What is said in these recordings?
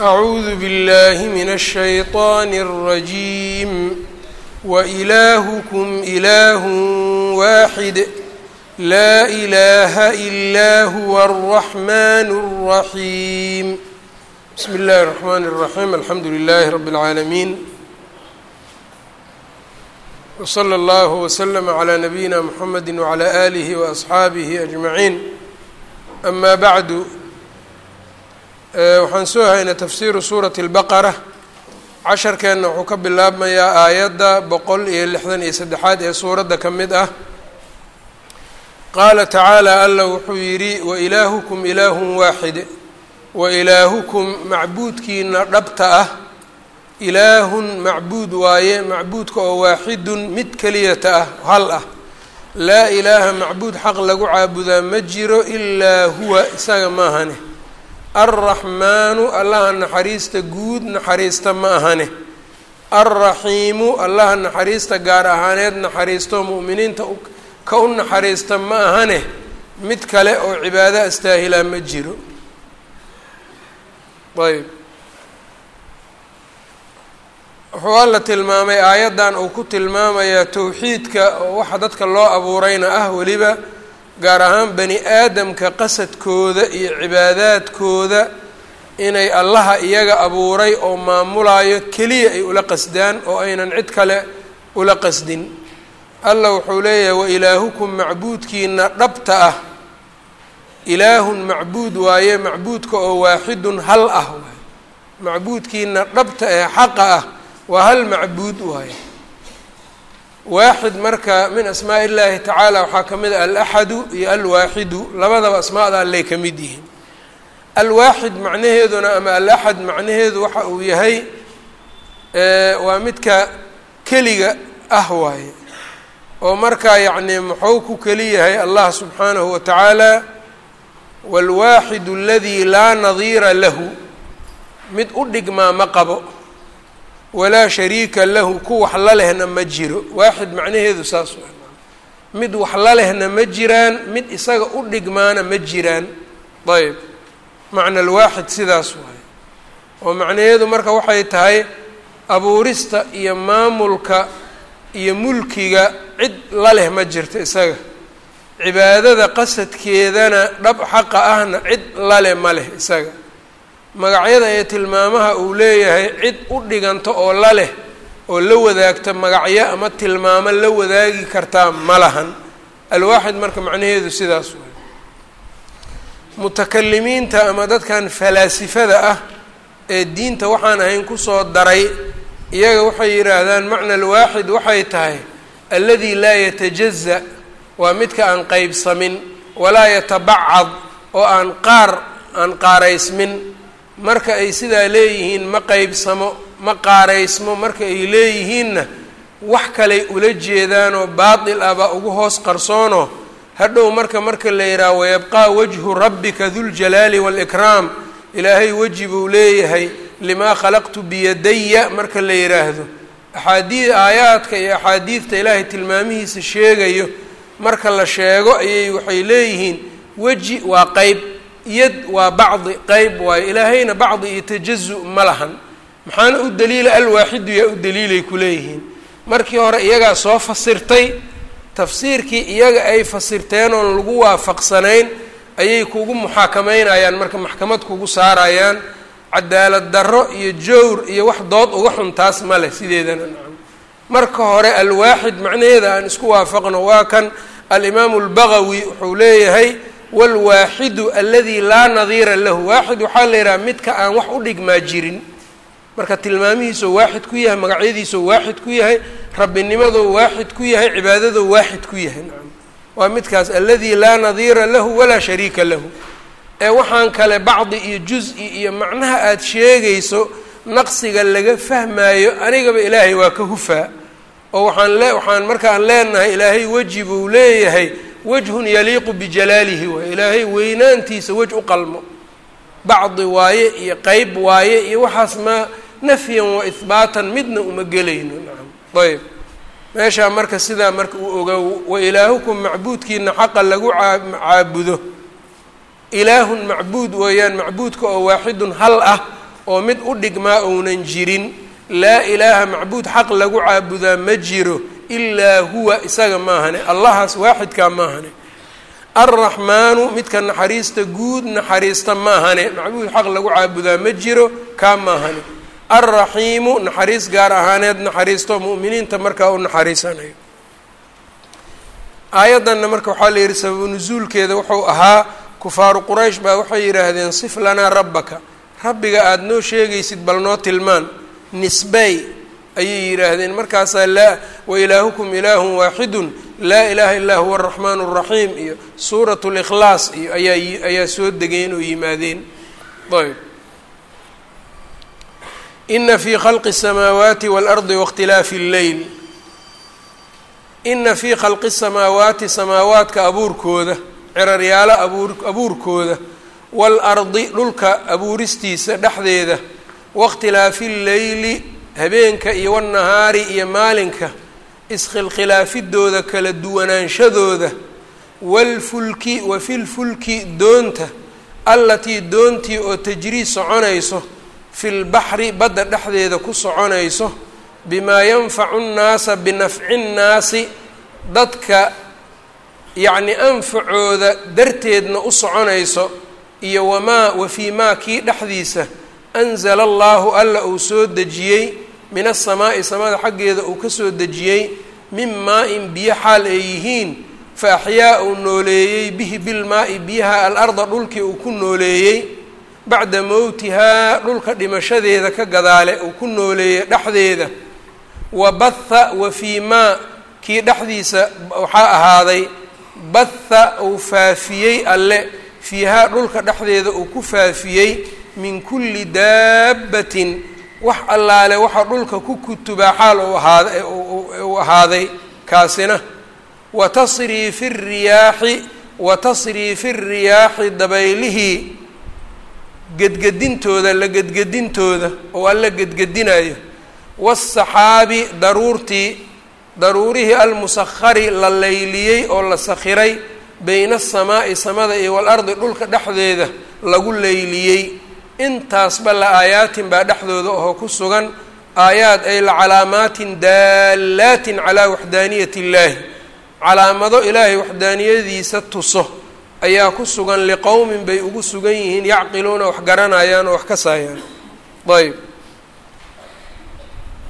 أعوذ بالله من الشيطان الرجيم وإلهكم إله واحد لا إله إلا هو الرحمن الرحيم بسم الله الرحمن الرحيم الحمد لله رب العالمين وصلى الله وسلم على نبينا محمد وعلى آله وأصxaabihi أجمعين أما بعد Eh, waxaan soo haynaa tafsiiru suurati اlbaqara casharkeenna wuxuu ka bilaabmayaa aayadda boqol iyo lixdan iyo saddexaad ee suuradda ka mid ah. Qaala tacaalaa alla wuxuu yidhi wa ilaahukum ilaahun waaxid. Wa ilaahukum macbuudkiina dhabta ah. Ilaahun macbuud waaye macbuudka oo waaxidun mid keliyata ah hal ah. Laa ilaaha macbuud xaq lagu caabudaa ma jiro ilaa huwa isaga maahane alraxmaanu allaha naxariista guud naxariista ma ahane. Alraxiimu allaha naxariista gaar ahaaneed naxariisto mu'miniinta ka u naxariista ma ahane. Mid kale oo cibaado astaahilaa ma jiro. Ayb wuxuu alla tilmaamay aayaddan uu ku tilmaamayaa towxiidka oo waxa dadka loo abuurayna ah weliba gaar ahaan bani aadamka qasadkooda iyo cibaadaadkooda inay allaha iyaga abuuray oo maamulayo keliya ay ula qasdaan oo aynan cid kale ula qasdin. Alla wuxuu leeyahay wailaahukum macbuudkiina dhabta ah. Ilaahun macbuud waaye macbuudka oo waaxidun hal ah waaye. Macbuudkiina dhabta ee xaqa ah waa hal macbuud waaye waaxid marka min asmaa illaahi tacaala waxaa ka mid a alaxadu iyo alwaaxidu labadaba asmaada allay ka mid yihiin. Alwaaxid macnaheeduna ama alaxad macnaheedu waxa uu yahay waa midka keliga ah waaye oo markaa yacni muxuu ku keli yahay allah subxaanahu wa tacaala waalwaaxidu aladii laa nadiira lahu mid u dhigmaa ma qabo walaa shariika lahu ku wax la lehna ma jiro. Waaxid macnaheedu saas waa mid wax la lehna ma jiraan mid isaga u dhigmaana ma jiraan. Ayb macna alwaaxid sidaas waaye oo macnaheedu marka waxay tahay abuurista iyo maamulka iyo mulkiga cid la leh ma jirto isaga. Cibaadada qasadkeedana dhab xaqa ahna cid la leh ma leh isaga magacyada ee tilmaamaha uu leeyahay cid u dhiganto oo la leh oo la wadaagta magacyo ama tilmaamo la wadaagi kartaa ma lahan. Alwaaxid marka macnaheedu sidaas waay mutakalimiinta ama dadkan falaasifada ah ee diinta waxaan ahayn ku soo daray iyaga waxay yidhaahdaan macna alwaaxid waxay tahay aladi laa yatajaza waa midka aan qeybsamin walaa yatabacad oo aan qaar aan qaaraysmin marka ay sidaa leeyihiin ma qeybsamo ma qaaraysmo marka ay leeyihiinna wax kaley ula jeedaanoo baatil ah baa ugu hoos qarsoonoo hadhow marka marka la yidhaha wayabqaa wajhu rabbika duljalaali waalikraam ilaahay weji buu leeyahay limaa khalaqtu biyadaya marka la yidhaahdo axaadii aayaadka iyo axaadiidta ilaahay tilmaamihiisa sheegayo marka la sheego ayay waxay leeyihiin weji waa qeyb yad waa bacdi qeyb waayo ilaahayna bacdi iyo tajazu ma lahan. Maxaana u daliila alwaaxidu yaa u daliilay kuleeyihiin markii hore iyagaa soo fasirtay tafsiirkii iyaga ay fasirteen oon lagu waafaqsanayn ayay kugu muxaakameynayaan marka maxkamad kugu saarayaan cadaalad darro iyo jowr iyo wax dood uga xun taas ma leh sideedana. Nacam marka hore alwaaxid macnaheeda aan isku waafaqno waa kan alimaamu albagawi wuxuu leeyahay wlwaaxidu aladi laa nadiira lahu waaxid waxaa la yidhaha midka aan wax u dhigmaa jirin marka tilmaamihiisoo waaxid ku yahay magacyadiisoo waaxid ku yahay rabbinimadoo waaxid ku yahay cibaadadoo waaxid ku yahay nacam waa midkaas aladi laa nadiira lahu walaa shariika lahu ee waxaan kale bacdi iyo juz-i iyo macnaha aada sheegayso naqsiga laga fahmaayo anigaba ilaahay waa ka hufaa oo waxaan le waxaan markaan leenahay ilaahay weji buu leeyahay wajhun yaliiqu bijalaalihi waay ilaahay weynaantiisa wej u qalmo. Bacdi waaye iyo qeyb waaye iyo waxaas maa nafyan wa ihbaatan midna uma gelayno nacam ayb meeshaa marka sidaa marka uu ogaa wa ilaahukum macbuudkiina xaqa lagu caabudo. Ilaahun macbuud weeyaan macbuudka oo waaxidun hal ah oo mid u dhigmaa ounan jirin. Laa ilaaha macbuud xaq lagu caabudaa ma jiro ilaa huwa isaga maahane allahaas waaxidkaa maahane alraxmaanu midka naxariista guud naxariista maahane macbuud xaq lagu caabudaa ma jiro kaa maahane alraxiimu naxariis gaar ahaaneed naxariisto mu'miniinta markaa u naxariisanayo aayaddanna marka waxaa la yidhi sababu nusuulkeeda wuxuu ahaa kufaaru quraysh baa waxay yidhaahdeen sif lanaa rabbaka rabbiga aada noo sheegaysid bal noo tilmaan nisbay ayay yidhaahdeen markaasaa laa wa ilaahukum ilaahun waaxidun laa ilaaha illaa huwa araxmaan araxiim iyo suurat likhlaas iyo ayaa ayaa soo degeen oo yimaadeen ayb ina fii khalqi الsamaawaati waalardi waاkhtilaafi اlleyl ina fii khalqi الsamaawaati samaawaadka abuurkooda ciraryaalo abuur abuurkooda waalardi dhulka abuuristiisa dhexdeeda waاkhtilaafi اlleyli habeenka iyo wاnnahaari iyo maalinka iskhilkhilaafidooda kala duwanaanshadooda waalfulki wa filfulki doonta allatii doontii oo tajrii soconayso fi lbaxri badda dhexdeeda ku soconayso bimaa yanfacu nnaasa binafci nnaasi dadka yacni anfacooda darteedna u soconayso iyo wamaa wa fii maa kii dhexdiisa anzala allaahu alla uu soo dejiyey min asamaa'i samada xaggeeda uu ka soo dejiyey min maa-in biyo xaal ay yihiin fa axyaa uu nooleeyey bihi bilmaa-i biyaha alarda dhulkii uu ku nooleeyey bacda mowtihaa dhulka dhimashadeeda ka gadaale uu ku nooleeyey dhexdeeda wa batha wa fii maa kii dhexdiisa waxaa ahaaday batha uu faafiyey alle fiihaa dhulka dhexdeeda uu ku faafiyey min kulli daabbatin wax allaale waxaa dhulka ku kutubaa xaal uu ahaada uu ahaaday kaasina. Wa tasriifi riyaaxi wa tasriifi riyaaxi dabaylihii gedgedintooda la gedgedintooda oo alla gedgedinayo waasaxaabi daruurtii daruurihii almusakhari la layliyey oo la sakhiray beyna asamaa'i samada iyo waalardi dhulka dhexdeeda lagu layliyey intaasba la aayaatin baa dhexdooda oo ku sugan aayaad ay la calaamaatin daallaatin calaa waxdaaniyati illaahi. Calaamado ilaahay waxdaaniyadiisa tuso ayaa ku sugan liqowmin bay ugu sugan yihiin yacqiluuna wax garanayaan oo wax ka saayaan. Ayb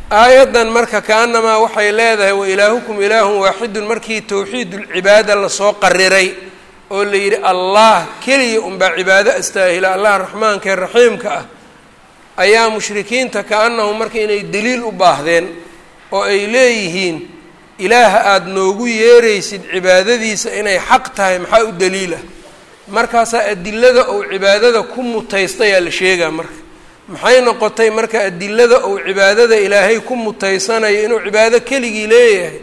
aayaddan marka kaanamaa waxay leedahay wa ilaahukum ilaahun waaxidun markii towxiidulcibaada la soo qariray oo la yidhi allah keliya unbaa cibaado astaahila allah raxmaanka raxiimka ah ayaa mushrikiinta ka-annahum marka inay deliil u baahdeen oo ay leeyihiin ilaaha aada noogu yeeraysid cibaadadiisa inay xaq tahay maxaa u daliila markaasaa adilada ou cibaadada ku mutaystayaa la sheegaa marka. Maxay noqotay marka adilada ou cibaadada ilaahay ku mutaysanayo inuu cibaado keligii leeyahay?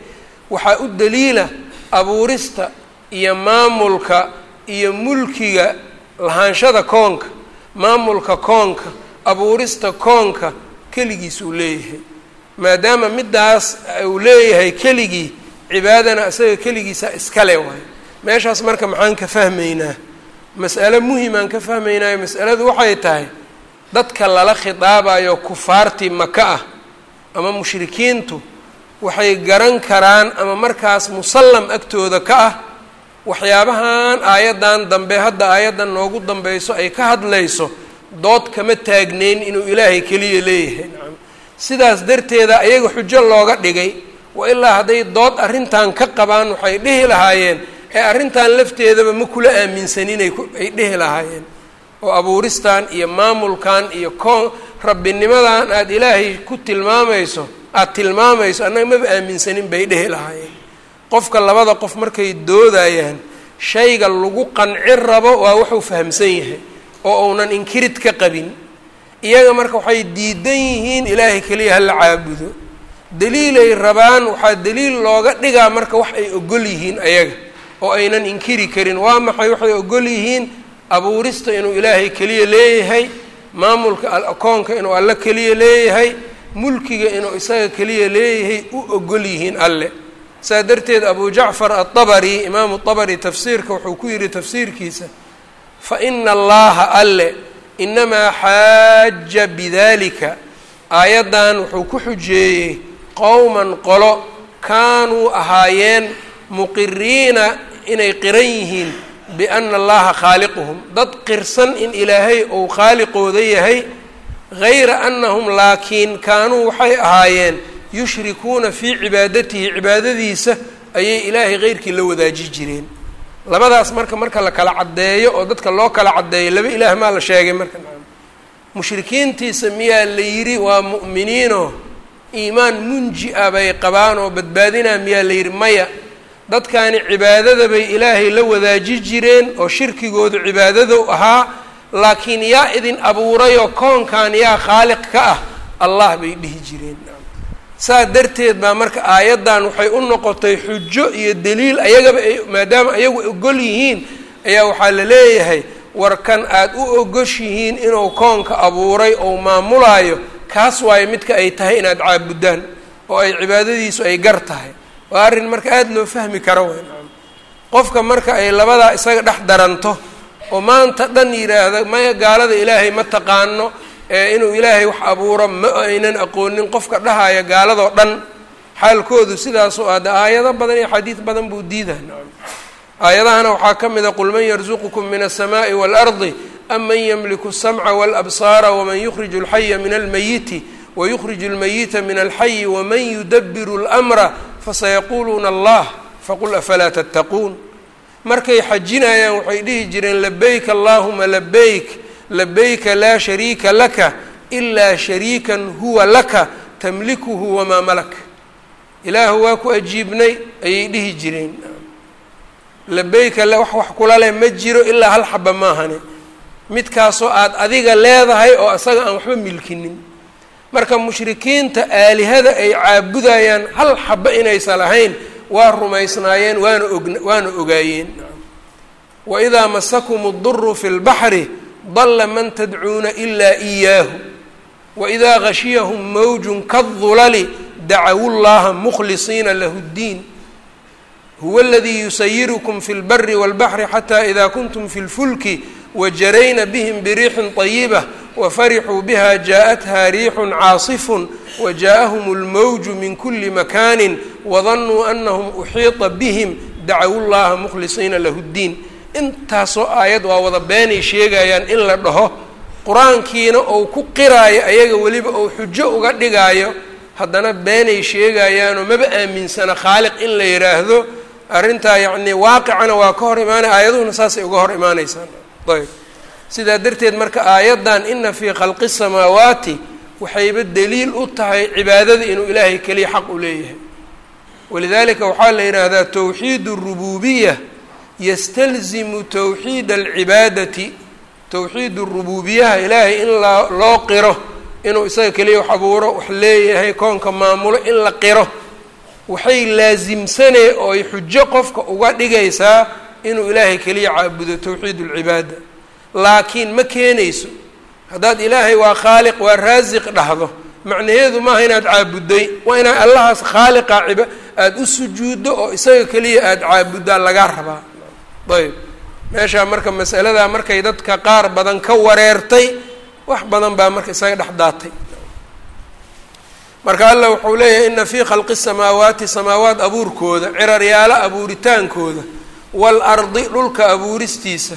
Waxaa u daliila abuurista iyo maamulka iyo mulkiga lahaanshada koonka maamulka koonka abuurista koonka keligiis uu leeyahay. Maadaama middaas uu leeyahay keligii cibaadana isaga keligiisa iskale waayo. Meeshaas marka maxaan ka fahmaynaa mas'alo muhimaan ka fahmaynaayo mas'aladu waxay tahay dadka lala khitaabayo kufaartii maka ah ama mushrikiintu waxay garan karaan ama markaas musallam agtooda ka ah waxyaabahan aayaddan dambe hadda aayaddan noogu dambayso ay ka hadlayso dood kama taagneyn inuu ilaahay keliya leeyahay. Nacam sidaas darteeda ayaga xujo looga dhigay wa ilaa hadday dood arrintan ka qabaan waxay dhihi lahaayeen ee arrintan lafteedaba ma kula aaminsaninay ay dhihi lahaayeen. Oo abuuristan iyo maamulkan iyo koon rabbinimadan aada ilaahay ku tilmaamayso aada tilmaamayso annaga maba aaminsanin bay dhihi lahaayeen qofka labada qof markay doodayaan shayga lagu qancin rabo waa wuxuu fahamsan yahay oo uunan inkirid ka qabin. Iyaga marka waxay diidan yihiin ilaahay keliya hala caabudo. Daliilay rabaan waxaa daliil looga dhigaa marka wax ay ogol yihiin ayaga oo aynan inkiri karin. Waa maxay waxay ogol yihiin? Abuurista inuu ilaahay keliya leeyahay maamulka akoonka inuu alle keliya leeyahay mulkiga inuu isaga keliya leeyahay u ogol yihiin alle saa darteed abu jacfar aلطabri imaamu طabri tafsiirka wuxuu ku yihi tafsiirkiisa fa ina allaha alle inamaa xaaja bidalika aayaddan wuxuu ku xujeeyey qowman qolo kaanuu ahaayeen muqiriina inay qiran yihiin biana allaha khaaliquhum dad qirsan in ilaahay uu khaaliqooda yahay gayra annahum laakiin kaanuu waxay ahaayeen yushrikuuna fii cibaadatihi cibaadadiisa ayay ilaahay keyrkii la wadaaji jireen. Labadaas marka marka la kala caddeeyo oo dadka loo kala caddeeyo laba ilaah maa la sheegay marka. Mushrikiintiisa miyaa la yidhi waa mu'miniinoo iimaan munji a bay qabaan oo badbaadinaa miyaa la yidhi maya dadkani cibaadada bay ilaahay la wadaaji jireen oo shirkigoodu cibaadadu ahaa laakiin yaa idin abuurayoo koonkan yaa khaaliq ka ah allah bay dhihi jireen saa darteed baa marka aayaddan waxay u noqotay xujo iyo daliil ayagaba ay maadaama ayagu ogol yihiin ayaa waxaa la leeyahay warkan aada u ogoshihiin inuu koonka abuuray ou maamulaayo kaas waayo midka ay tahay inaad caabuddaan oo ay cibaadadiisu ay gar tahay. Waa arrin marka aada loo fahmi karo weyn. Qofka marka ay labadaa isaga dhex daranto oo maanta dhan yidhaahda maya gaalada ilaahay ma taqaano inuu ilaahay wax abuuro ma aynan aqoonin qofka dhahaya gaaladoo dhan xaalkoodu sidaasoo ah de aayado badan iyo xadiid badan buu diidaa aayadahana waxaa ka mid a qul man yarzuqukum min الsamaءi wاlardi am man ymliku الsamca wاlabsaara waman yukhriju اlxaya min almayiti wayukhriju اlmayita min alxayi waman yudabiru اlأmra fasayaquuluuna allah faqul afalaa tattaquun markay xajinayaan waxay dhihi jireen labayk allahuma labayk labayka laa shariika laka ilaa shariikan huwa laka tamlikuhu wamaa malak. Ilaahu waa ku ajiibnay ayay dhihi jireen. Labayka wax wax kula leh ma jiro ilaa hal xaba maahane midkaasoo aada adiga leedahay oo isaga aan waxba milkinin. Marka mushrikiinta aalihada ay caabudayaan hal xaba inaysan lahayn waa rumaysnaayeen waana og waana ogaayeen. Waidaa masakum اduru fi اlbaxri dala man tadcuuna ilaa إiyaahu waidaa gashiyahum mawjun kaالdulali dacawu llaha mukhlisiina lahu اddiin huwa اladii yusayirukum fi اlbari wاlbaxri xata ida kuntum fi اlfulki wajarayna bihim biriixin طayiba wafarixuu biha jaaءatha riixun caasifun wajaءahum اlmawju min kuli makani wadanuu anahum uxiiطa bihim dacawu llaha mukhlisiina lahu اddiin intaasoo aayad waa wada beenay sheegayaan in la dhaho qur'aankiina ou ku qiraayo ayaga weliba ou xujo uga dhigaayo haddana beenay sheegayaanoo maba aaminsana khaaliq in la yidhaahdo arrintaa yacnii waaqicana waa ka hor imaanaya aayaduhuna saasay uga hor imaanaysaan. Ayb sidaa darteed marka aayaddan ina fii khalqi samaawaati waxayba daliil u tahay cibaadada inuu ilaahay keliya xaq u leeyahay. Walidaalika waxaa la yidhaahdaa towxiid اrububiya ystalzimu towxiid alcibaadati towxiid rubuubiyaha ilaahay in la loo qiro inuu isaga keliya wax abuuro wax leeyahay koonka maamulo in la qiro. Waxay laasimsanee oo ay xujo qofka uga dhigaysaa inuu ilaahay keliya caabudo towxiid alcibaada. Laakiin ma keenayso haddaad ilaahay waa khaaliq waa raasiq dhahdo macnaheedu maaha inaad caabudday waa inaad allahaas khaaliqa aada u sujuuddo oo isaga keliya aada caabuddaa lagaa rabaa ayb. Meeshaa marka masaladaa markay dadka qaar badan ka wareertay wax badan baa marka isaga dhex daatay. Marka allah wuxuu leeyahay ina fii khalqi samaawaati samaawaat abuurkooda ciraryaalo abuuritaankooda waalardi dhulka abuuristiisa.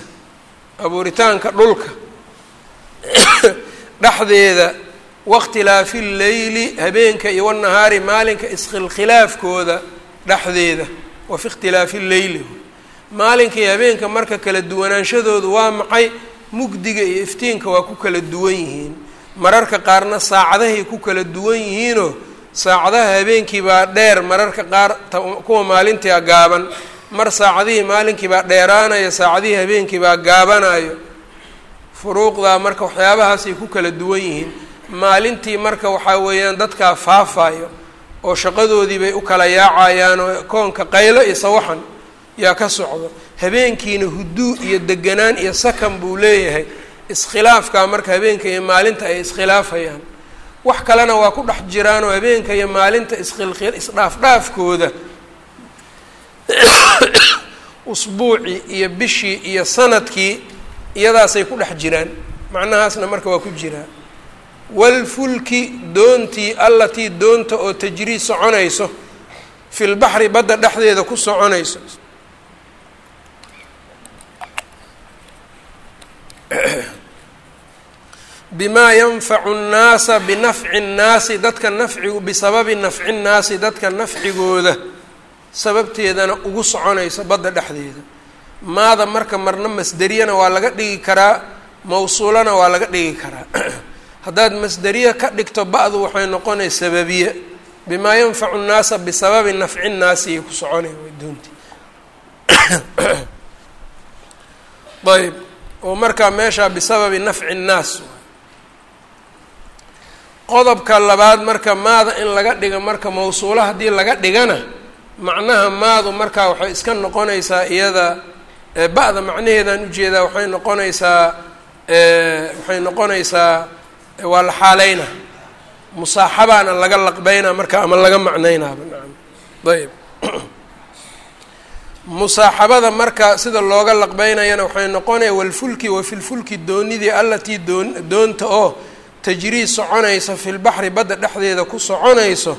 Abuuritaanka dhulka. Dhexdeeda wakhtilaafi lleyli habeenka iyo wanahaari maalinka iskhilkhilaafkooda dhexdeeda wa fi ikhtilaafi lleyli maalinka habeenka marka kala duwanaanshadoodu waa maxay? Mugdiga iyo iftiinka waa ku kala duwan yihiin. Mararka qaarna saacadahay ku kala duwan yihiinoo saacadaha habeenkii baa dheer mararka qaar kuwa maalintia gaaban. Mar saacadihii maalinkii baa dheeraanayo saacadihii habeenkii baa gaabanayo furuuqdaa marka waxyaabahaasay ku kala duwan yihiin. Maalintii marka waxaa weeyaan dadkaa faafayo oo shaqadoodii bay u kala yaacayaan oo koonka qaylo iyo sawaxan yaa ka socdo. Habeenkiina huduu iyo deganaan iyo sakan buu leeyahay. Iskhilaafkaa marka habeenka iyo maalinta ay iskhilaafayaan. Wax kalena waa ku dhex jiraanoo habeenka iyo maalinta isdhaafdhaafkooda. Usbuucii iyo bishii iyo sannadkii iyadaasay ku dhex jiraan. Macnahaasna marka waa ku jiraa. Walfulki doontii allatii doonta oo tajrii soconayso. Fi lbaxri badda dhexdeeda ku soconayso bimaa yanfacu nnaasa binafci nnaasi dadka nafcigu bisababi nafci nnaasi dadka nafcigooda sababteedana ugu soconaysa badda dhexdeeda. Maada marka marna masderiyana waa laga dhigi karaa mawsuulana waa laga dhigi karaa. Haddaad masderiya ka dhigto ba-du waxay noqonay sababiye. Bimaa yanfacu nnaasa bisababi nafci nnaasi ay ku soconay doonti ayb oo markaa meeshaa bisababi nafci nnaas qodobka labaad marka maada in laga dhiga marka mawsuulo haddii laga dhigana macnaha maadu markaa waxay iska noqonaysaa iyada ba-da macnaheedaan u jeedaa waxay noqonaysaa waxay noqonaysaa waa la xaaleyna musaaxabaana laga laqbeynaa marka ama laga macnaynaaba nacam. Ayb musaaxabada marka sida looga laqbeynayana waxay noqonaya walfulki wa filfulki doonidii allatii doon doonta oo tajrii soconayso fi lbaxri badda dhexdeeda ku soconayso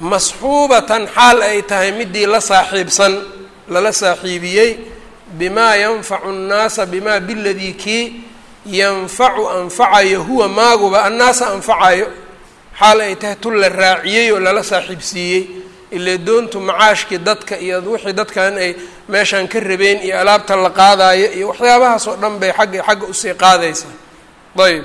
masxuubatan xaal ay tahay midii la saaxiibsan lala saaxiibiyey bimaa yanfacu nnaasa bimaa biladii kii yanfacu anfacayo huwa maaguba annaasa anfacayo xaal ay tahay tun la raaciyey oo lala saaxiibsiiyey ile doontu macaashkii dadka iyo wixii dadkan ay meeshaan ka rabeen iyo alaabta la qaadayo iyo waxyaabahaas oo dhan bay xagga xagga u sii qaadaysaa ayb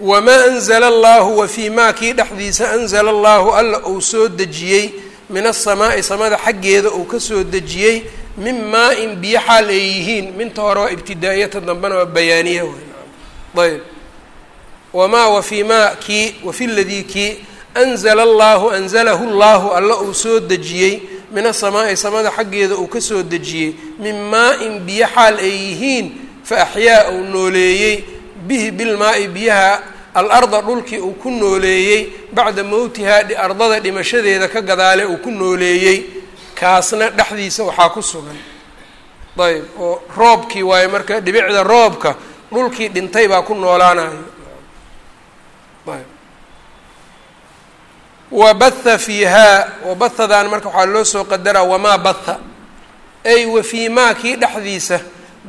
wamaa anzala allahu wa fii maa kii dhexdiisa anzala allahu alla uu soo dejiyey min asamaa'i samada xaggeeda uu ka soo dejiyey min maa-in biyo xaal ay yihiin. Minta hore waa ibtidaa'iyata dambena waa bayaaniya ayb wamaa wa fii maa kii wafi ladii kii anzala allahu anzalahu llahu alla uu soo dejiyey. min asamaa'i samada xaggeeda uu ka soo dejiyey. min maa-in biyo xaal ay yihiin fa axyaa uu nooleeyey bihi bilmaa-i biyaha al-arda dhulkii uu ku nooleeyey bacda mowtihaa ardada dhimashadeeda ka gadaale uu ku nooleeyey kaasna dhexdiisa waxaa ku sugan ayb oo roobkii waayo marka dhibicda roobka dhulkii dhintay baa ku noolaanayo ayb wa batha fiihaa wabathadan marka waxaa loo soo qadaraa wamaa batha ay wa fii maa kii dhexdiisa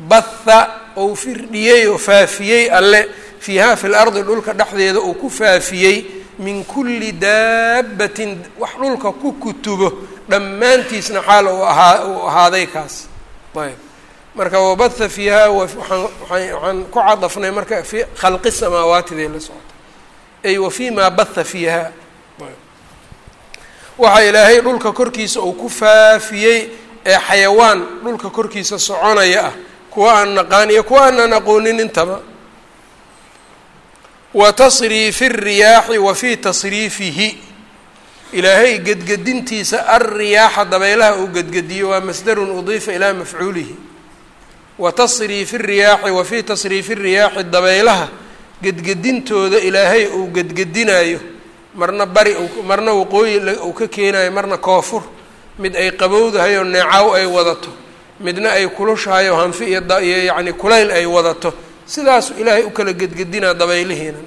batha ou firdhiyey oo faafiyey alle fiihaa fi lardi dhulka dhexdeeda uu ku faafiyey min kulli daabbatin wax dhulka ku kutubo dhammaantiisna xaal ahaa uu ahaaday kaas ayb marka wabatha fiihaa waxaan ku cadafnay marka fi khalqi samaawaatiday la socota ay wa fii maa batha fiihaa waxaa ilaahay dhulka korkiisa uu ku faafiyey ee xayawaan dhulka korkiisa soconaya ah. Kuwa aan naqaan iyo kuwa aanaan aqoonin intaba. Wa tasriifi riyaaxi wa fii tasriifihi. Ilaahay gedgedintiisa alriyaaxa dabeylaha uu gedgediyo waa masdarun udiifa ilaa mafcuulihi. Wa tasriifi riyaaxi wa fii tasriifi riyaaxi dabeylaha gedgedintooda ilaahay uu gedgedinayo marna bari marna waqooyi uu ka keenayo marna koofur. Mid ay qabowdahay oo neecaw ay wadato. Midna ay kulushahay oo hanfi iyo iyo yacni kulayl ay wadato. Sidaasu ilaahay u kala gedgedinaa dabaylihiina.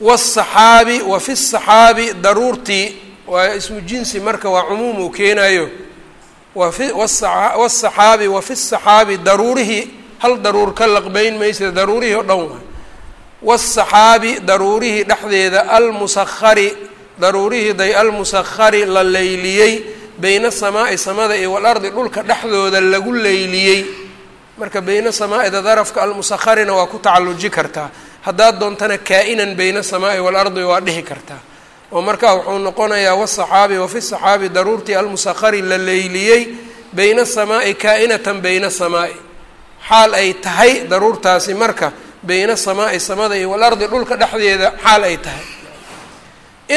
Wasaxaabi wa fi saxaabi daruurtii waa ismu jinsi marka waa cumuum uu keenayo. Wasaxaabi wa fi saxaabi daruurihii hal daruur ka laqbeyn maysa daruurihii oo dhan waay wasaxaabi daruurihii dhexdeeda almusahari daruurihii day almusahari la leyliyey beyna samaa'i samada iyo walardi dhulka dhexdooda lagu leyliyey marka beyna samaa-ida darafka almusakharina waa ku tacalluji kartaa haddaad doontana kaa-inan samaa'i waalardi waa dhihi kartaa oo markaa wuxuu noqonayaa wasaxaabi wafi saxaabi daruurtii almusakhari la leyliyey beyna samaa'i kaa-inatan samaa'i xaal ay tahay daruurtaasi marka beyna samaa'i samada iyo walardi dhulka dhexdeeda xaal ay tahay.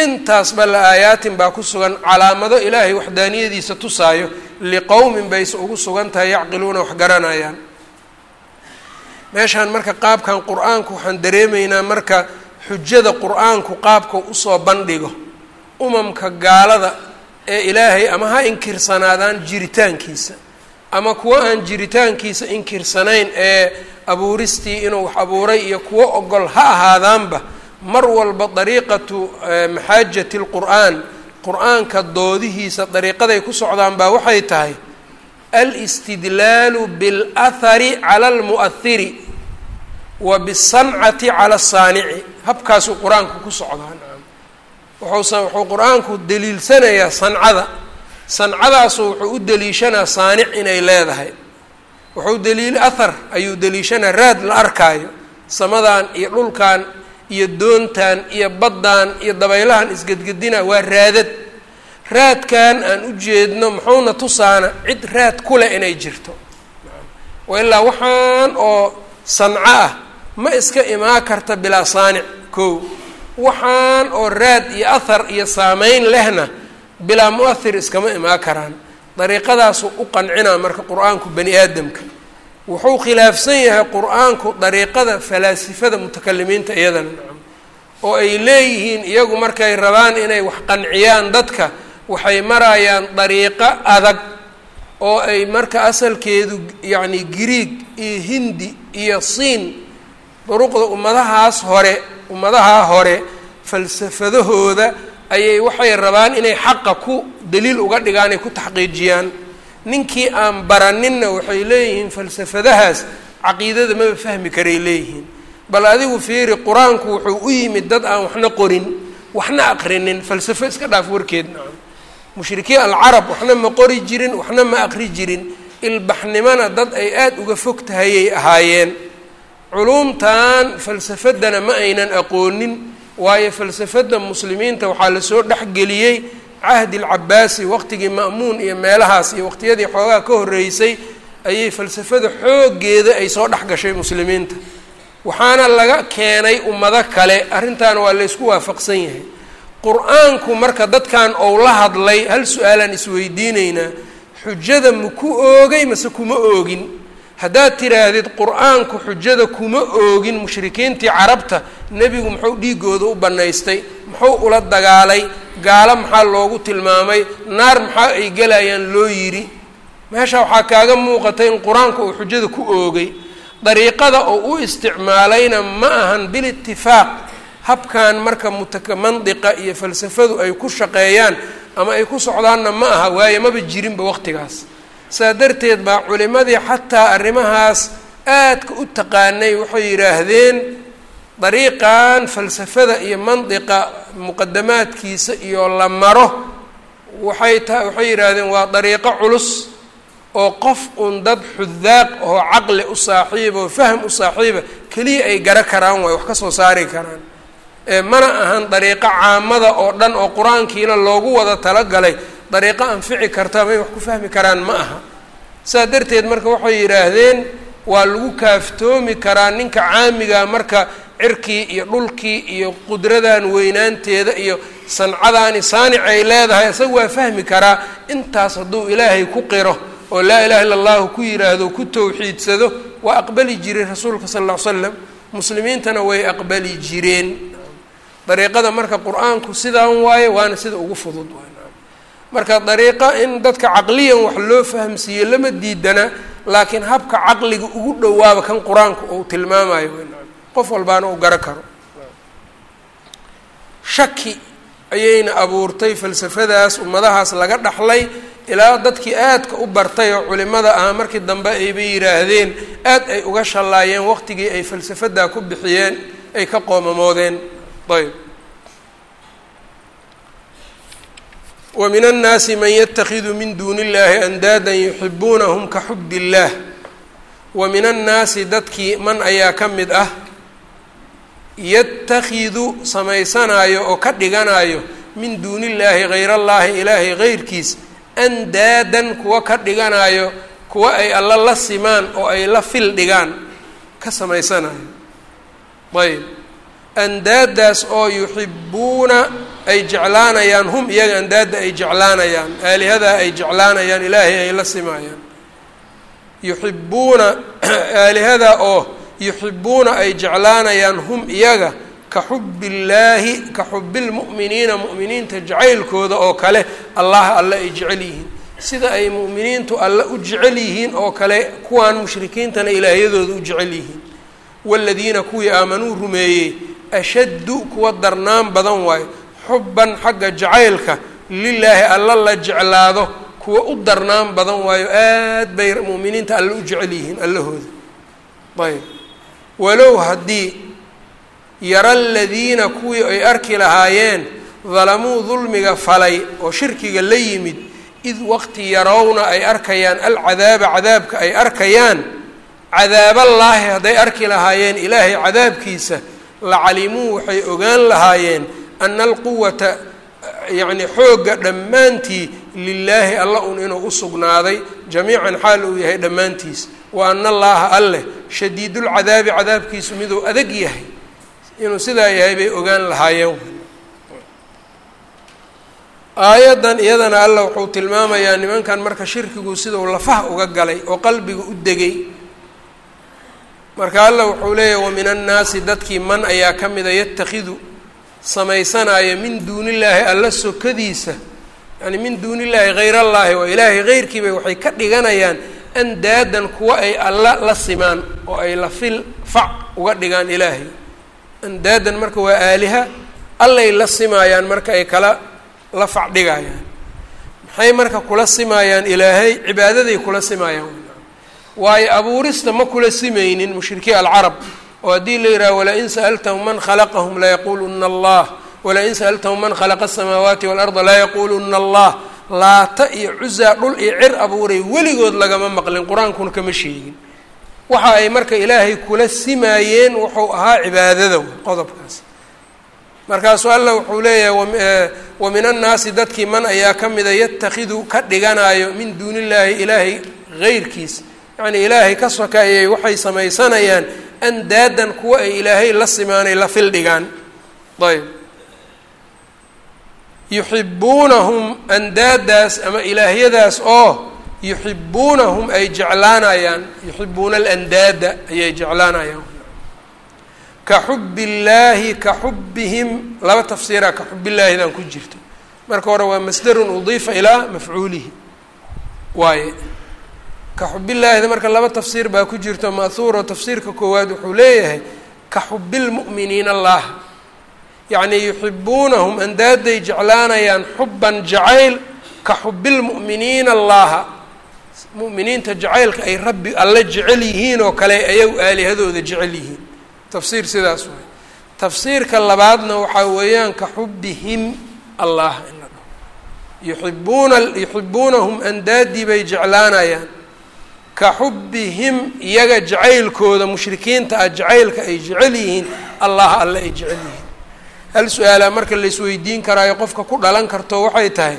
Intaasba la aayaatin baa ku sugan calaamado ilaahay waxdaaniyadiisa tusaayo liqowmin bayse ugu sugan tahay yacqiluuna wax garanayaan. Meeshaan marka qaabkan qur'aanku waxaan dareemaynaa marka xujada qur'aanku qaabka u soo bandhigo umamka gaalada ee ilaahay ama ha inkirsanaadaan jiritaankiisa ama kuwo aan jiritaankiisa inkirsanayn ee abuuristii inuu wax abuuray iyo kuwo ogol ha ahaadaanba mar walba dariiqatu maxaajati lqur'aan qur'aanka doodihiisa dariiqaday ku socdaan baa waxay tahay alistidlaalu biاlahari cala almu'ahiri wa bisancati cala asaanici habkaasuu qur'aanku ku socdaa wuxuu qur'aanku daliilsanayaa sancada sancadaasu wuxuu u deliishanaa saanic inay leedahay. Wuxuu daliil ahar ayuu deliishanaa raad la arkaayo. Samadan iyo dhulkan iyo doontan iyo baddan iyo dabaylahan isgedgedina waa raadad. Raadkan aan u jeedno muxuuna tusaana cid raad ku leh inay jirto. Wa ilaa waxaan oo sanco ah ma iska imaan karta bilaa saanic kow. Waxaan oo raad iyo ahar iyo saameyn lehna bilaa mu'ahir iskama imaan karaan dariiqadaasuu u qancinaa marka qur'aanku bani aadamka. Wuxuu khilaafsan yahay qur'aanku dariiqada falaasifada mutakalimiinta iyadana nacam oo ay leeyihiin iyagu markay rabaan inay wax qanciyaan dadka waxay marayaan dariiqo adag oo ay marka asalkeedu yacni griig iyo hindi iyo siin duruqda ummadahaas hore ummadahaa hore falsafadahooda ayay waxay rabaan inay xaqa ku daliil uga dhigaan ay ku taxqiijiyaan. Ninkii aan baraninna waxay leeyihiin falsafadahaas caqiidada maba fahmi karay leeyihiin. Bal adigu fiiri qur'aanku wuxuu u yimid dad aan waxna qorin waxna aqrinin. Falsafo iska dhaaf warkeed nacam. Mushrikiin alcarab waxna ma qori jirin waxna ma aqri jirin. Ilbaxnimona dad ay aada uga fog tahayay ahaayeen. Culuumtan falsafadana ma aynan aqoonin waayo falsafada muslimiinta waxaa la soo dhexgeliyey cahdi alcabaasi waqtigii ma'muun iyo meelahaas iyo waqtiyadii xoogaa ka horreysay ayay falsafada xooggeeda ay soo dhex gashay muslimiinta. Waxaana laga keenay ummado kale arrintaana waa laysku waafaqsan yahay. Qur'aanku marka dadkan ou la hadlay hal su'aalaan isweydiineynaa xujada ma ku oogay mase kuma oogin haddaad tiraahdid qur'aanku xujada kuma oogin mushrikiintii carabta nebigu muxuu dhiigooda u bannaystay muxuu ula dagaalay gaalo maxaa loogu tilmaamay naar maxaa ay gelayaan loo yidhi? Meesha waxaa kaaga muuqatay in qur'aanku uu xujada ku oogay. Dariiqada oo u isticmaalayna ma ahan bilitifaaq habkan marka mutaka mandiqa iyo falsafadu ay ku shaqeeyaan ama ay ku socdaanna ma aha waayo maba jirinba waqtigaas saa darteed baa culimadii xataa arrimahaas aadka u taqaanay waxay yidhaahdeen dariiqan falsafada iyo mandiqa muqadamaadkiisa iyo la maro waxay ta waxay yidhaahdeen waa dariiqo culus oo qof un dad xudaaq oo caqli u saaxiiba oo fahm u saaxiiba keliya ay gara karaan waay wax ka soo saari karaan. Mana ahan dariiqo caamada oo dhan oo qur'aankiina loogu wada talagalay dariiqo anfici karta may wax ku fahmi karaan ma aha. Saa darteed marka waxay yidhaahdeen waa lagu kaaftoomi karaa ninka caamiga marka cirkii iyo dhulkii iyo qudradan weynaanteeda iyo sancadaani saanic ay leedahay isaga waa fahmi karaa intaas hadduu ilaahay ku qiro oo laa ilaha illa allahu ku yidhaahdo ku tawxiidsado waa aqbali jiray rasuulka sala alla ly slam muslimiintana way aqbali jireen. Dariiqada marka qur'aanku sidaan waaye waana sida ugu fudud. waay marka dariiqa in dadka caqliyan wax loo fahamsiiye lama diidana laakiin habka caqliga ugu dhowaaba kan qur'aanku uu tilmaamayo qof walbaana uu garo karo. Shaki ayayna abuurtay falsafadaas ummadahaas laga dhaxlay ilaa dadkii aadka u bartay oo culimada ah markii dambe ayba yidhaahdeen aad ay uga shallaayeen waqtigii ay falsafadaa ku bixiyeen ay ka qoomamoodeen. Ayb wa min annaasi man yatakhidu min duuni illahi andaadan yuxibuunahum ka xub illaah wa min annaasi dadkii man ayaa ka mid ah yatakhidu samaysanaayo oo ka dhiganayo min duuni illaahi hayr allaahi ilaahay heyrkiis andaadan kuwa ka dhiganayo kuwa ay alla la simaan oo ay la fil dhigaan ka samaysanayo ayb andaadaas oo yuxibuuna ay jeclaanayaan hum iyaga andaadda ay jeclaanayaan aalihadaa ay jeclaanayaan ilaahay ay la simaayaan. Yuxibuuna aalihadaa oo yuxibuuna ay jeclaanayaan hum iyaga ka xubbillaahi ka xubilmu'miniina mu'miniinta jacaylkooda oo kale allah alle ay jecel yihiin. Sida ay mu'miniintu alle u jecel yihiin oo kale kuwaan mushrikiintana ilaahyadooda u jecel yihiin. Waaladiina kuwii aamanuu rumeeyey ashaddu kuwa darnaan badan waayo xubban xagga jacaylka lilaahi alla la jeclaado kuwa u darnaan badan waayo aad bay mu'miniinta alle u jecel yihiin allahooda. Ayb. Walow haddii yara aladiina kuwii ay arki lahaayeen dalamuu dulmiga falay oo shirkiga la yimid id waqti yarowna ay arkayaan alcadaaba cadaabka ay arkayaan cadaaballaahi hadday arki lahaayeen ilaahay cadaabkiisa lacalimuu waxay ogaan lahaayeen ana alquwata yacni xoogga dhammaantii lilaahi alla un inuu u sugnaaday jamiican xaal uu yahay dhammaantiis wa ana allaaha alleh shadiidulcadaabi cadaabkiisu miduu adag yahay inuu sidaa yahay bay ogaan lahaayeen aayaddan iyadana alla wuxuu tilmaamayaa nimankan marka shirkigu siduu lafaha uga galay oo qalbiga u degay marka alla wuxuu leeyahy wa min annaasi dadkii man ayaa ka mida yatakhidu samaysanaya min duunillaahi alla sokadiisa yani min duunillaahi hayr allaahi waa ilaahay heyrkiibay waxay ka dhiganayaan andaadan kuwa ay alla la simaan oo ay la fil fac uga dhigaan ilaahay. Andaadan marka waa aaliha allay la simaayaan marka ay kala la fac dhigayaan maxay marka kula simaayaan ilaahay? Cibaadaday kula simaayaan waayo abuurista ma kula simaynin mushrikiin alcarab oo haddii la yidhaha walain sa'altahum man khalaqahum layaquuluna allah. Walain sa'altahum man khalaqa asamaawaati waalarda layaquuluna allah. Laata iyo cuzaa dhul iyo cir abuuray weligood lagama maqlin. Qur'aankuna kama sheegin. Waxa ay marka ilaahay kula simaayeen wuxuu ahaa cibaadada qodobkaas. Markaasuu alla wuxuu leeyahay wa min annaasi dadkii man ayaa ka mida yatakhidu ka dhiganayo min duuni illaahi ilaahay heyrkiis yacnii ilaahay ka sokaayay waxay samaysanayaan andaadan kuwa ay ilaahay la simaanay la fil dhigaan ayb. Yuxibuunahum andaadaas ama ilaahyadaas oo yuxibuunahum ay jeclaanayaan. Yuxibuuna alandaada ayay jeclaanayaan. Ka xub illaahi ka xubihim laba tafsiiraa ka xubillaahidan ku jirto marka hore waa masdarun udiifa ilaa mafcuulihi. Waaye ka xubillaahida marka laba tafsiir baa ku jirto ma'huuro tafsiirka koowaad wuxuu leeyahay ka xubilmu'miniina allah yacnii yuxibuunahum andaaday jeclaanayaan xubban jacayl ka xubilmu'miniina allaha mu'miniinta jacaylka ay rabbi alla jecel yihiin oo kale ayagu aalihadooda jecel yihiin. Tafsiir sidaas waay. Tafsiirka labaadna waxaa weeyaan ka xubihim allah in la dhaho yuibuuna yuxibuunahum andaadii bay jeclaanayaan ka xubihim iyaga jacaylkooda mushrikiinta ah jacaylka ay jecel yihiin allah alle ay jecel yihiin. Hal su'aalaa marka laisweydiin karaayo qofka ku dhalan karto waxay tahay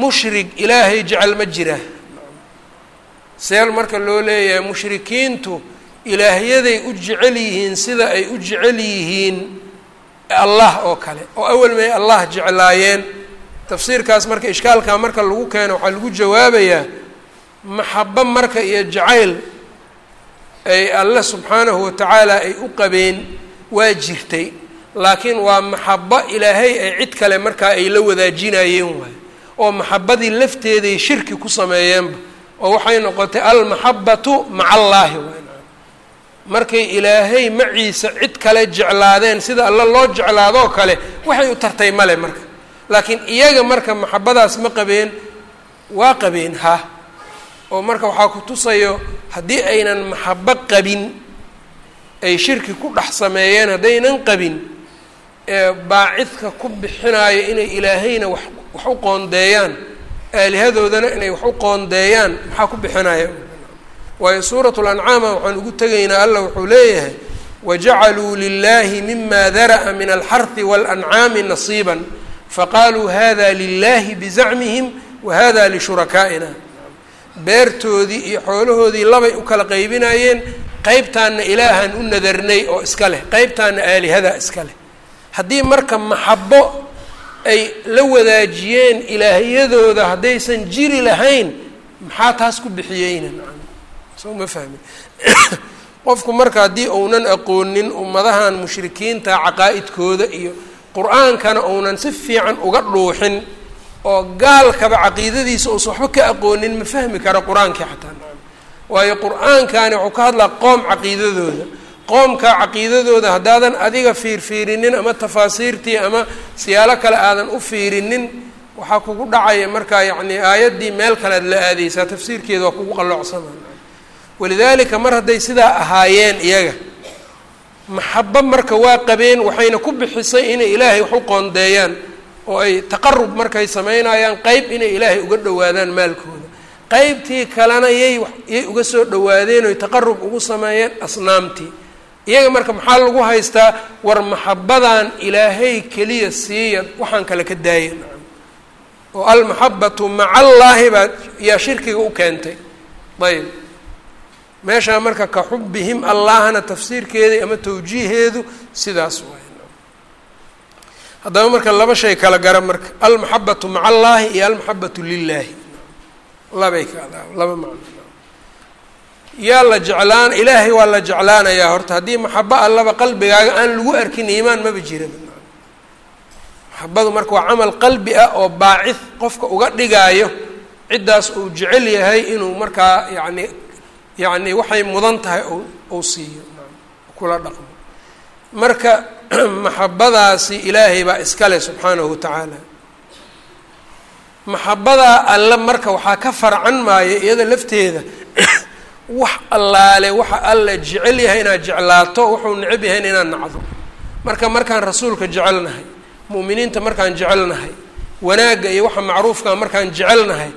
mushrig ilaahay jecel ma jira. Seel marka loo leeyahay mushrikiintu ilaahyaday u jecel yihiin sida ay u jecel yihiin allah oo kale oo awal may allah jeclaayeen. Tafsiirkaas marka ishkaalkaa marka lagu keeno waxaa lagu jawaabayaa maxabo marka iyo jacayl ay alle subxaanahu watacaala ay u qabeen waa jirtay. Laakiin waa maxabo ilaahay ay cid kale markaa ay la wadaajinayeen waayo oo maxabadii lafteeday shirki ku sameeyeenba. Oo waxay noqotay almaxabatu maca allaahi waay. Markay ilaahay maciisa cid kale jeclaadeen sida alla loo jeclaadoo kale waxay u tartay male marka. Laakiin iyaga marka maxabadaas ma qabeen waa qabeen ha oo marka waxaa ku tusayo haddii aynan maxabo qabin ay shirki ku dhex sameeyeen haddaynan qabin baacidka ku bixinaayo inay ilaahayna wax wax u qoondeeyaan aalihadoodana inay wax u qoondeeyaan maxaa ku bixinaya waayo suurat lancaama waxaan ugu tegaynaa allah wuxuu leeyahay wajacaluu lilahi mima dara'a min alxarhi walancaami nasiiba faqaaluu hada lilahi bizacmihim wa hada lishurakaaina beertoodii iyo xoolahoodii labay u kala qaybinayeen qeybtaana ilaahan u nadarnay oo iska leh qeybtaana aalihadaa iska leh. Haddii marka maxabo ay la wadaajiyeen ilaahyadooda haddaysan jiri lahayn maxaa taas ku bixiyeyna? Soo ma fahmin. Qofku marka haddii uunan aqoonin ummadahan mushrikiinta caqaa'idkooda iyo qur'aankana uunan si fiican uga dhuuxin oo gaalkaba caqiidadiisa uusan waxba ka aqoonin ma fahmi karo qur'aankii xataa. Waayo qur'aankani wuxuu ka hadlaa qoom caqiidadooda. Qoomkaa caqiidadooda haddaadan adiga fiirfiirinin ama tafaasiirtii ama siyaalo kale aadan u fiirinin waxaa kugu dhacaya markaa yacni aayaddii meel kalead la aadeysaa tafsiirkeeda waa kugu qalloocsanaa walidaalika mar hadday sidaa ahaayeen iyaga maxabo marka waa qabeen waxayna ku bixisay inay ilaahay wax u qoondeeyaan oo ay taqarub markay samaynayaan qeyb inay ilaahay uga dhowaadaan maalkooda. Qeybtii kalena yay yay uga soo dhowaadeen oy taqarub ugu sameeyeen asnaamtii. Iyaga marka maxaa lagu haystaa? War maxabadan ilaahay keliya siiya waxaan kale ka daaya oo almaxabatu maca allaahi baa yaa shirkiga u keentay. Ayb. Meeshaa marka ka xubihim allahna tafsiirkeeda ama tawjiiheedu sidaas waay haddaba marka laba shay kala gara marka almaxabatu maca allaahi iyo almaxabatu lilaahi labay kaada laba macno. Yaa la jeclaan ilaahay waa la jeclaanayaa horta. Haddii maxabo allaba qalbigaaga aan lagu arkin iimaan maba jira. Maxabadu marka waa camal qalbi ah oo baacid qofka uga dhigaayo ciddaas uu jecel yahay inuu markaa yacni yacni waxay mudan tahay uu siiyo. Kula dhaqmo. Marka maxabadaasi ilaahay baa iskale subxaanahu wa tacaala. Maxabadaa alle marka waxaa ka farcan maayo iyada lafteeda wax allaale waxa alla jecel yahay inaad jeclaato wuxuu necab yahayn inaad nacdo. Marka markaan rasuulka jecelnahay mu'miniinta markaan jecelnahay wanaagga iyo waxa macruufkaa markaan jecelnahay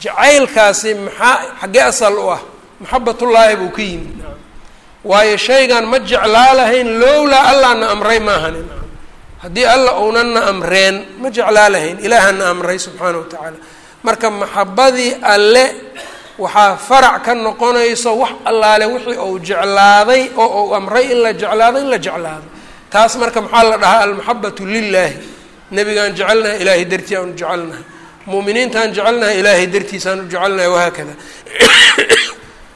jacaylkaasi maxaa xaggee asal u ah? Maxabatullaahi buu ka yimid waayo shaygan ma jeclaa lahayn lowlaa allahna amray maahani haddii alla uunanna amreen ma jeclaa lahayn ilaahana amray subxaana wa tacaala. Marka maxabadii alle waxaa farac ka noqonayso wax allaale wixii uu jeclaaday oo uu amray in la jeclaado in la jeclaado taas marka maxaa la dhahaa? Almaxabatu lilaahi nebigaan jecelnahay ilaahay dartii aanu jecelnahay. Mu'miniintaan jecelnahay ilaahay dartiisaanu jecelnahay wahaakada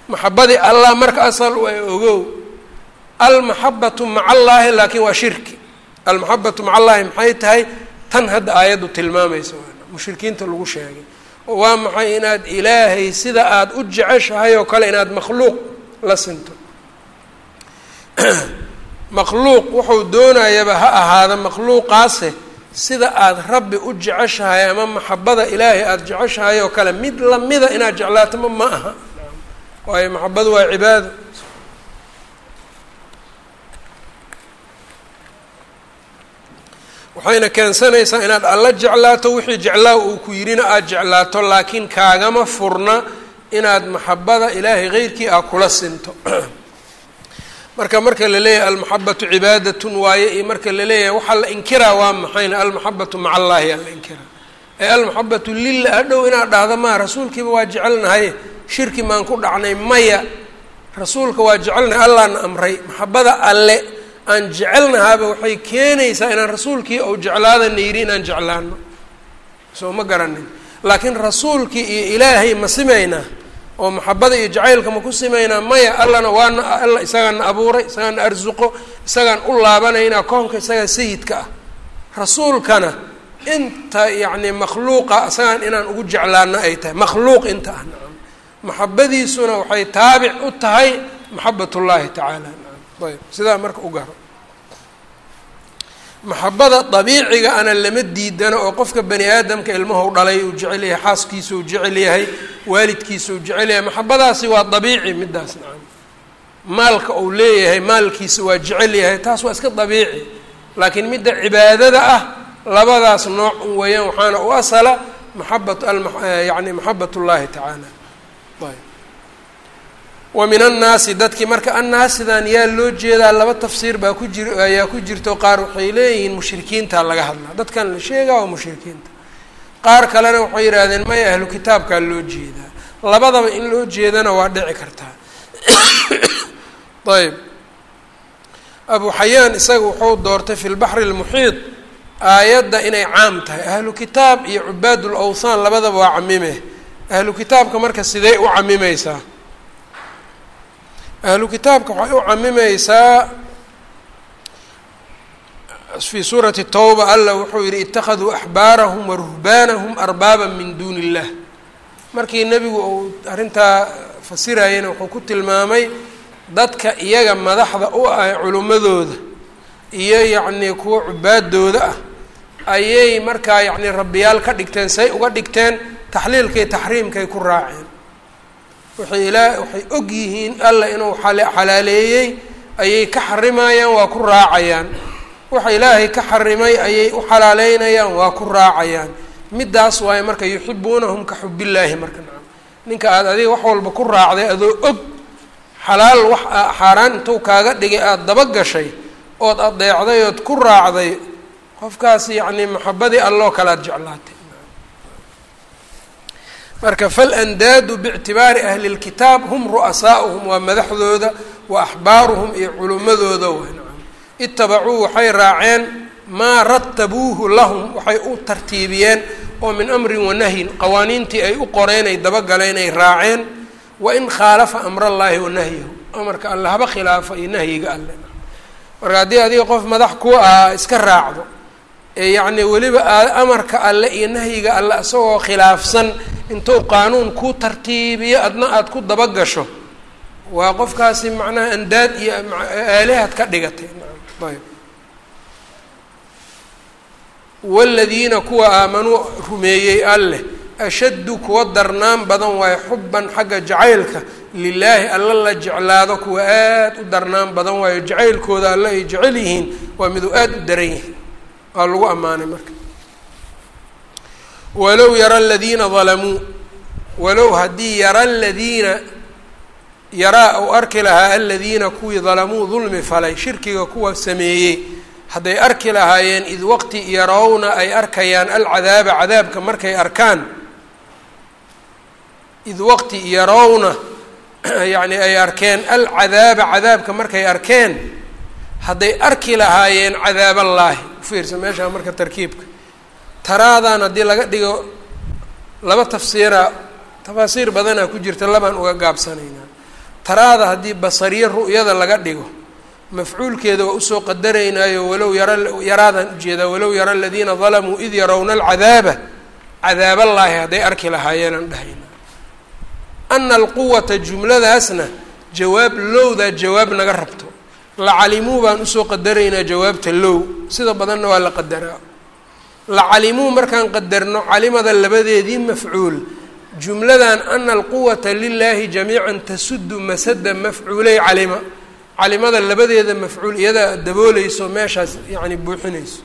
maxabadii allah marka asal waa ogow. Almaxabatu maca allaahi laakiin waa shirki. Almaxabatu maca allaahi maxay tahay? Tan hadda aayaddu tilmaamaysa mushrikiinta lagu sheegay. Oo waa maxay inaad ilaahay sida aada u jeceshahay oo kale inaad makhluuq la sinto? Makhluuq wuxuu doonayaba ha ahaada makhluuqaase sida aada rabbi u jeceshahay ama maxabada ilaahay aada jeceshahay oo kale. Mid lamida inaad jeclaatoma ma aha waayo maxabadu waa cibaado waxayna keensanaysaa inaad alla jeclaato wixii jeclaa uu ku yidhina aada jeclaato laakiin kaagama furna inaad maxabada ilaahay keyrkii ah kula sinto. Marka marka la leeyahay almaxabatu cibaadatun waaye iyo marka la leeyahay waxaa la inkiraa waa maxayna almaxabatu maca allaahi aa la inkiraa ee almaxabatu lila hadhow inaad dhahda maa rasuulkiiba waa jecelnahay. Shirki maan ku dhacnay maya. Rasuulka waa jecelnahay allahna amray. Maxabada alle aan jecelnahaaba waxay keenaysaa inaan rasuulkii ou jeclaadana yidhi inaan jeclaano soo ma garanin. Laakiin rasuulkii iyo ilaahay ma simaynaa. Oo maxabada iyo jacaylka ma ku simaynaa maya. Allana waana alla isagaana abuuray isagaana arsuqo isagaan u laabanaynaa koonka isagaa sayidka ah. Rasuulkana inta yacni makhluuqa isagaan inaan ugu jeclaano ay tahay makhluuq inta ah nacam maxabadiisuna waxay taabic u tahay maxabat ullaahi tacaala ayb sidaa marka u garo maxabada dabiiciga ana lama diidano oo qofka bani aadamka ilmahu dhalay uu jecel yahay xaaskiisa uu jecel yahay waalidkiisa uu jecel yahay maxabadaasi waa dabiici midaas nacam maalka uu leeyahay maalkiisa waa jecel yahay taas waa iska dabiici. Laakiin midda cibaadada ah labadaas nooc un weeyaan waxaana u asala maxabat yani maxabat ullaahi tacaala. Wa min annaasi dadkii marka annaasidan yaa loo jeedaa laba tafsiir baa ku jir ayaa ku jirto qaar waxay leeyihiin mushrikiinta laga hadlaa dadkan la sheegaa waa mushrikiinta. Qaar kalena waxay yidhaahdeen maya ahlu kitaabkaa loo jeedaa. Labadaba in loo jeedana waa dhici kartaa. Ayb. Abu xayaan isaga wuxuu doortay fi lbaxri اlmuxiid aayadda inay caam tahay. Ahlu kitaab iyo cubaad lawthaan labadaba waa camime ahlu kitaabka marka sidee u camimeysaa ahlu kitaabka waxay u camimeysaa fii suurati towba alla wuxuu yidhi ittakhaduu axbaarahum wa ruhbaanahum arbaaba min duuni illah markii nebigu uu arrintaa fasirayana wuxuu ku tilmaamay dadka iyaga madaxda u ah culimmadooda iyo yacnii kuwa cubaadooda ah ayay markaa yacnii rabbiyaal ka dhigteen say uga dhigteen taxliilkay taxriimkay ku raaceen. Waxay ilaa waxay og yihiin alla inuu xalaaleeyey ayay ka xarimayaan waa ku raacayaan. Waxa ilaahay ka xarimay ayay u xalaaleynayaan waa ku raacayaan. Middaas waaye marka yuxibuunahum ka xubillaahi marka nacam ninka aada adiga wax walba ku raacday adoo og xalaal wax xaaraan intuu kaaga dhigay aada daba gashay ood adeecday ood ku raacday qofkaas yacnii maxabadii alloo kalead jeclaatay. Marka falandaadu bictibaari ahli lkitaab hum ru'asaa'uhum waa madaxdooda wa axbaaruhum iyo culimmadooda nacam. Itabacuu waxay raaceen maa ratabuuhu lahum waxay u tartiibiyeen oo min amrin wanahyin qawaaniintii ay u qoreen ay dabagaleen ay raaceen wain khaalafa amra allaahi wa nahyahu amarka alle haba khilaafa iyo nahyiga alle marka haddii adiga qof madax ku ah iska raacdo ee yacni weliba aad amarka alle iyo nahyiga alle isagoo khilaafsan intuu qaanuun ku tartiibiyo adna aada ku dabagasho waa qofkaasi macnaha andaad iyo aalihad ka dhigatay. Ayb. Waladiina kuwa aamanuu rumeeyey alleh ashaddu kuwa darnaan badan waayo xuban xagga jacaylka. Lilaahi alla la jeclaado kuwa aada u darnaan badan waayo jacaylkooda alle ay jecel yihiin waa miduu aada u daran yihiin waa lagu ammaanay marka. Walow yara aladiina dalamuu. Walow haddii yara aladiina yaraa uu arki lahaa aladiina kuwii dalamuu dulmi falay shirkiga kuwa sameeyey hadday arki lahaayeen id waqti yarawna ay arkayaan alcadaaba cadaabka markay arkaan id waqti yarawna yacni ay arkeen alcadaaba cadaabka markay arkeen hadday arki lahaayeen cadaaballaahi ufiirsa meeshaa marka tarkiibka. Taraadan haddii laga dhigo laba tafsiira tafaasiir badanaa ku jirta labaan uga gaabsanaynaa. Taraada haddii basariyo ru'yada laga dhigo mafcuulkeeda waa u soo qadaraynaayo walow yara yaraadaan u jeedaa walow yara aladiina dalamuu id yarawna alcadaaba cadaaballaahi hadday arki lahaayeenaan dhahayna ana alquwata jumladaasna jawaab lowdaa jawaab naga rabto lacalimuu baan u soo qadaraynaa jawaabta low sida badanna waa la qadaraa lacalimuu markaan qadarno calimada labadeedii mafcuul jumladan ana alquwata lilaahi jamiican tasudu masada mafcuuley calima calimada labadeeda mafcuul iyadaa dabooleyso meeshaas yacni buuxinayso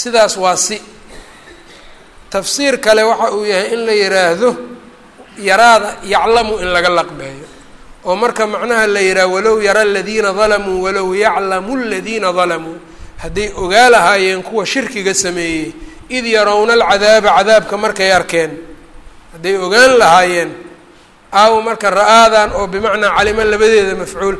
sidaas waa si tafsiir kale waxa uu yahay in la yidhaahdo yaraada yaclamu in laga laqbeeyo. oo marka macnaha la yidhaha walow yara aladiina dalamuu walow yaclamu aladiina dalamuu hadday ogaa lahaayeen kuwa shirkiga sameeyey id yarawna alcadaaba cadaabka markay arkeen. Hadday ogaan lahaayeen aawo marka ra'aadan oo bimacnaa calimo labadeeda mafcuul.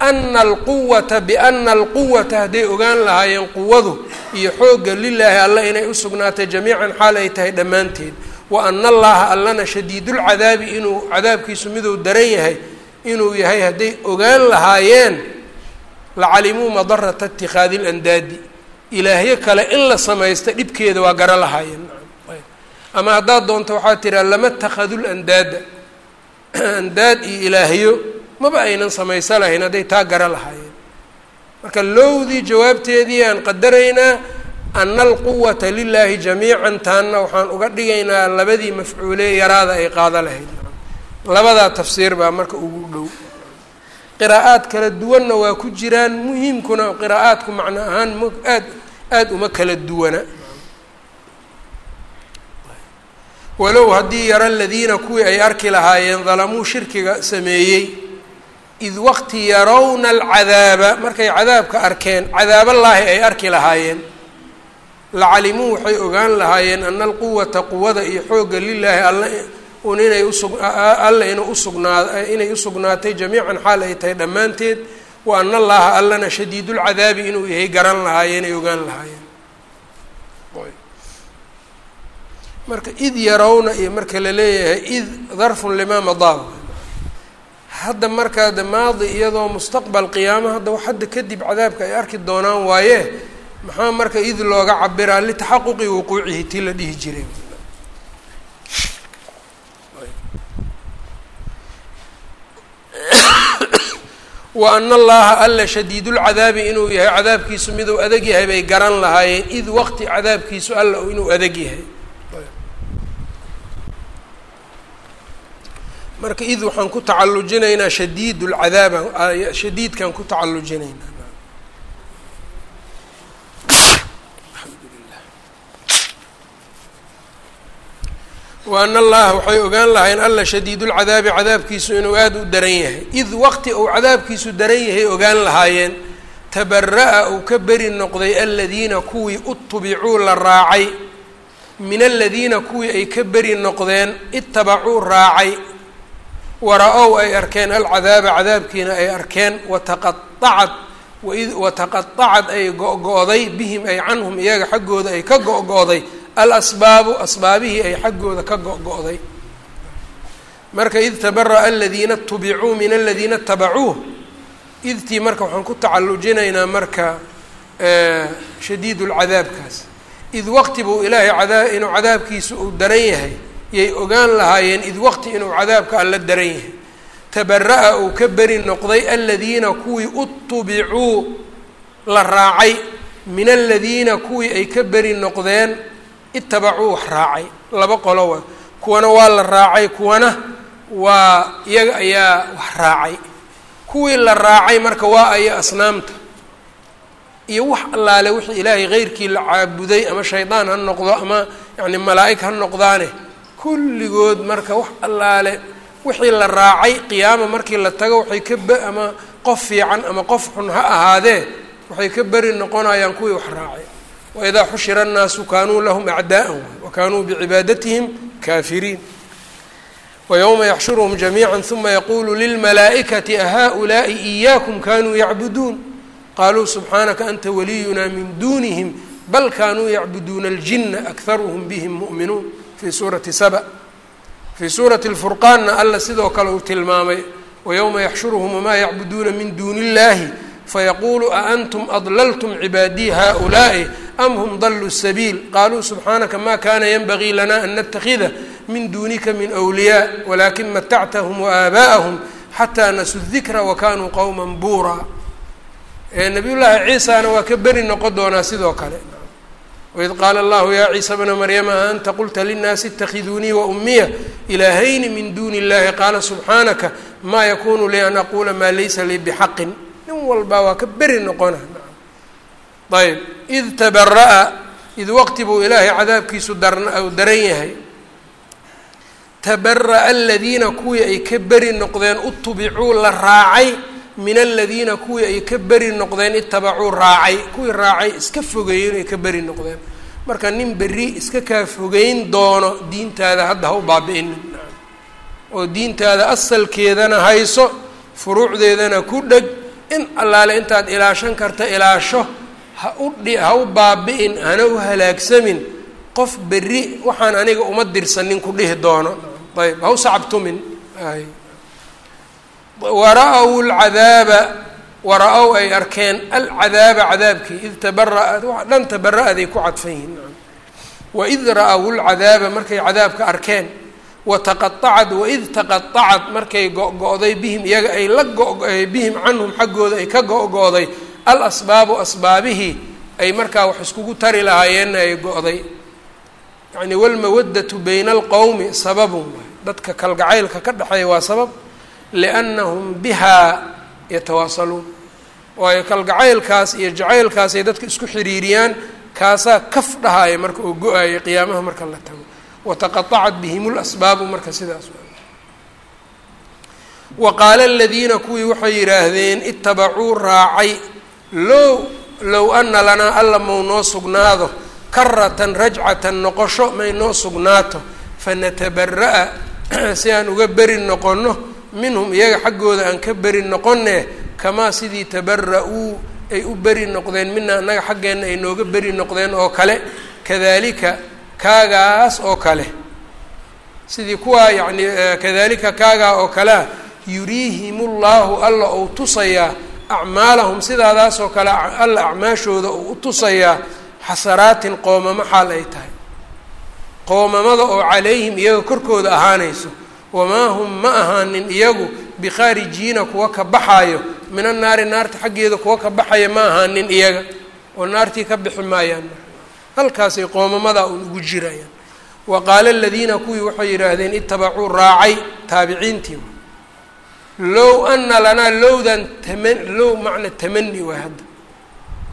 Ana alquwata biana alquwata hadday ogaan lahaayeen quwadu iyo xoogga lilaahi alla inay usugnaatay jamiican xaal ay tahay dhammaanteed wa ana allaha allana shadiidulcadaabi inuu cadaabkiisu miduu daran yahay inuu yahay hadday ogaan lahaayeen lacalimuu madarata itikaadi landaadi ilaahyo kale in la samaysta dhibkeeda waa gara lahaayeen. Ama haddaad doonto waxaad tiraa lama takhadu landaada andaad iyo ilaahyo maba aynan samaysa lahayn hadday taa gara lahaayeen. Marka lowdii jawaabteedii aan qadaraynaa ana alquwata lilaahi jamiican taanna waxaan uga dhigaynaa labadii mafcuulee yaraada ay qaado lahayd. Labadaa tafsiir baa marka ugu dhow. Qiraa'aad kala duwanna waa ku jiraan muhiimkuna qiraa'aadku macno ahaan m aad aada uma kala duwana. Walow haddii yara aladiina kuwii ay arki lahaayeen dalamuu shirkiga sameeyey id waqti yarawna alcadaaba markay cadaabka arkeen cadaaballaahi ay arki lahaayeen lacalimuu waxay ogaan lahaayeen ana alquwata quwada iyo xoogga lilaahi alla un inay usug alla inuu usugnaa inay usugnaatay jamiican xaal ay tahay dhammaanteed wa ana allaha allana shadiidulcadaabi inuu yahay garan lahaayeen ay ogaan lahaayeen. Marka id yarawna iyo marka la leeyahay id darfun limaa madaa hadda markaa de maadi iyadoo mustaqbal qiyaamo hadda hadda kadib cadaabka ay arki doonaan waaye maxaa marka id looga cabiraa litaxaquqi wuquucihi tii la dhihi jiray. Wa ana allaha alla shadiidulcadaabi inuu yahay cadaabkiisu miduu adag yahay bay garan lahaayeen id waqti cadaabkiisu alla inuu adag yahay. Marka id waxaan ku tacalujinaynaa shadiid lcadaaba shadiidkaan ku tacalujinaynaa wa ana allaha waxay ogaan lahayn alla shadiidulcadaabi cadaabkiisu inuu aada u daran yahay id waqti uu cadaabkiisu daran yahay ogaan lahaayeen tabara-a uu ka beri noqday aladiina kuwii utubicuu la raacay min aladiina kuwii ay ka beri noqdeen itabacuu raacay wara-ow ay arkeen alcadaaba cadaabkiina ay arkeen wataqaacad wataqaacad ay go-go-day bihim ay canhum iyaga xaggooda ay ka go-go-day alasbaabu asbaabihii ay xaggooda ka go-go-day. Marka id tabara-a aladiina tubicuu min aladiina tabacuuh idtii marka waxaan ku tacalujinaynaa marka shadiid lcadaabkaas id waqti buu ilaahay cadaa inuu cadaabkiisa uu daran yahay yay ogaan lahaayeen id waqti inuu cadaabka alla daran yahay. Tabara-a uu ka beri noqday aladiina kuwii utubicuu la raacay. Min aladiina kuwii ay ka beri noqdeen itabacuu wax raacay. Laba qolo wa kuwana waa la raacay kuwana waa iyaga ayaa wax raacay. Kuwii la raacay marka waa aya asnaamta. Iyo wax allaale wixii ilaahay keyrkii la caabuday ama shaydaan ha noqdo ama yacni malaa'ig ha noqdaane kulligood marka wax allaale wixii la raacay qiyaama markii la tago waxay ka b ama qof fiican ama qof xun ha ahaadee waxay ka beri noqonayaan kuwii wax raacay waidaa xushira annaasu kaanuu lahum acdaa'an wa kaanuu bicibaadatihim kaafiriin wayowma yaxshuruhum jamiica huma yaquulu lilmalaa'ikati ahaa'ulaa'i iyaakum kanuu yacbuduun qaluu subxaanaka anta waliyunaa min duunihim bal kaanuu yacbuduuna aljina akharuhum bihim mu'minuun fii suurati saba fii suurati lfurqaanna alla sidoo kale uu tilmaamay wayowma yaxshuruhum wamaa yacbuduuna min duuni illahi fayaquulu a antum adlaltum cibaadii haؤulaaءi am hum daluu sabiil qaluu subxaanaka ma kana yanbagii lana an natakida min duunika min wliyaa walakin matactahum waaaba'ahum xataa nasuu dikra wakanuu qowma buuraa nabiy llaahi ciisana waa ka beri noqon doonaa sidoo kale waid qaala allahu ya ciisa bna maryama a anta qulta linnaasi اtakiduunii waummiya ilaahayni min duuni اllahi qaala subxaanaka ma yakunu lii an aquula maa laysa lii bxaqin nin walbaa waa ka beri noqona. Ayb id tabara-a id waqti buu ilaahay cadaabkiisu darn daran yahay. Tabara-a aladiina kuwii ay ka beri noqdeen utubicuu la raacay min aladiina kuwii ay ka beri noqdeen itabacuu raacay. Kuwii raacay iska fogeeyeen ay ka beri noqdeen. Marka nin berri iska kaa fogeyn doono diintaada hadda ha u baabi'inin oo diintaada asalkeedana hayso furuucdeedana ku dheg in allaale intaad ilaashan karta ilaasho ha u dhi ha u baabi'in hana u halaagsamin. Qof berri waxaan aniga uma dirsanin ku dhihi doono. Ayb ha u sacabtumin. Wara-w lcadaaba ay arkeen alcadaaba cadaabkii id tabara-ad waa dhan tabara-aday ku cadfan yihiin. Waid ra-w lcadaaba markay cadaabka arkeen wataqaacad waid taqaacad markay go-go-day bihim iyaga ay la go- bihim canhum xaggooda ay ka go-go-day al asbaabu asbaabihii ay markaa wax iskugu tari lahaayeenna ay go-day. Yacni walmawadatu bayna alqowmi sababun dadka kalgacaylka ka dhexeeya waa sabab liannahum bihaa yatawaasaluun. Waayo kalgacaylkaas iyo jacaylkaasay dadka isku xiriiriyaan kaasaa kaf dhahaya marka oo go'ayo qiyaamaha marka la tago wataqaacat bihim lasbaabu marka sidaas wa qaala aladiina kuwii waxay yidhaahdeen itabacuu raacay low low ana lanaa alla mau noo sugnaado karatan rajcatan noqosho may noo sugnaato fanatabara-a si aan uga beri noqonno minhum iyaga xaggooda aan ka beri noqonne kamaa sidii tabara-uu ay u beri noqdeen mina annaga xaggeenna ay nooga beri noqdeen oo kale kadalika kaagaas oo kale. Sidii kuwaa yacni kadalika kaagaa oo kalea yuriihim ullahu alla ou tusayaa acmaalahum sidaadaasoo kale alla acmaashooda uu u tusayaa xasaraatin qoomamo xaal ay tahay. Qoomamada oo calayhim iyaga korkooda ahaanayso. Wamaa hum ma ahaanin iyagu bikhaarijiina kuwa ka baxaayo. Min annaari naarta xaggeeda kuwa ka baxaya ma ahaanin iyaga. Oo naartii ka bixi maayaan halkaasay qoomamadaa un ugu jirayaan. Wa qaala aladiina kuwii waxay yidhaahdeen itabacuu raacay taabiciintii. Low ana lanaa lowdan tama low macna tamani waa hadda.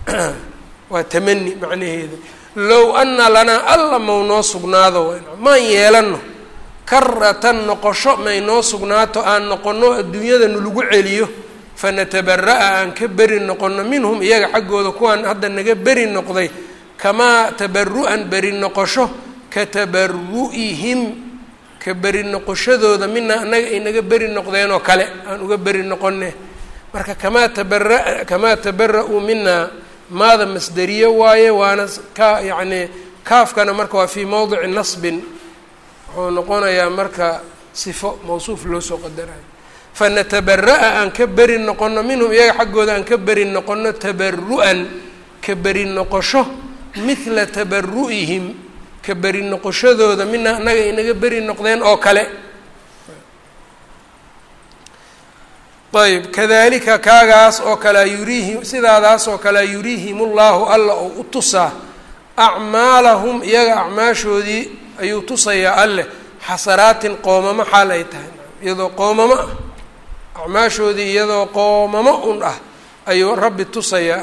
Waa tamani macnaheeda. Low ana lanaa alla mau noo sugnaado maan yeelano karatan noqosho may noo sugnaato aan noqono adduunyada nalagu celiyo fanatabara'a aan ka beri noqono minhum iyaga xaggooda kuwaan hadda naga beri noqday kamaa tabaru-an beri noqosho ka tabaru'ihim ka beri noqoshadooda mina annaga ay naga beri noqdeenoo kale aan uga beri noqone marka kamaa tabara kamaa tabara-uu minaa maada masderiye waaye waana ka yacni kaafkana marka waa fii mowdici nasbin wuxuu noqonayaa marka sifo mawsuuf loo soo qadarayo fanatabara-a aan ka beri noqono minhum iyaga xaggooda aan ka beri noqono tabaru-an ka beri noqosho mithla tabaru-ihim ka beri noqoshadooda mina annaga inaga beri noqdeen oo kale. Ayb kadalika kaagaas oo kalea yuriihim sidaadaas oo kalea yuriihim ullahu alla oo u tusaa acmaalahum iyaga acmaashoodii ayuu tusayaa alleh xasaraatin qoomamo xaal ay tahay. Iyadoo qoomamo ah acmaashoodii iyadoo qoomamo un ah ayuu rabbi tusayaa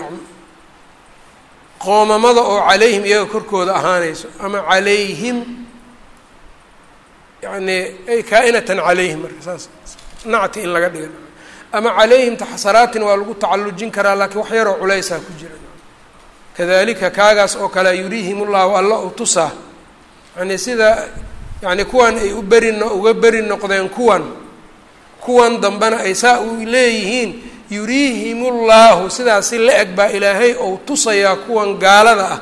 qoomamada oo calayhim iyaga korkooda ahaanayso ama calayhim yani ay kaa-inatan calayhim marka saas nacti in laga dhiga ama calayhimta xasaraatin waa lagu tacallujin karaa laakiin wax yaroo culaysaa ku jira. Kadalika kaagaas oo kale yuriihim ullahu alla u tusaa yani sida yani kuwan ay u beri uga beri noqdeen kuwan kuwan dambena ay saa u leeyihiin yuriihimullahu sidaasi la eg baa ilaahay ou tusayaa kuwan gaalada ah.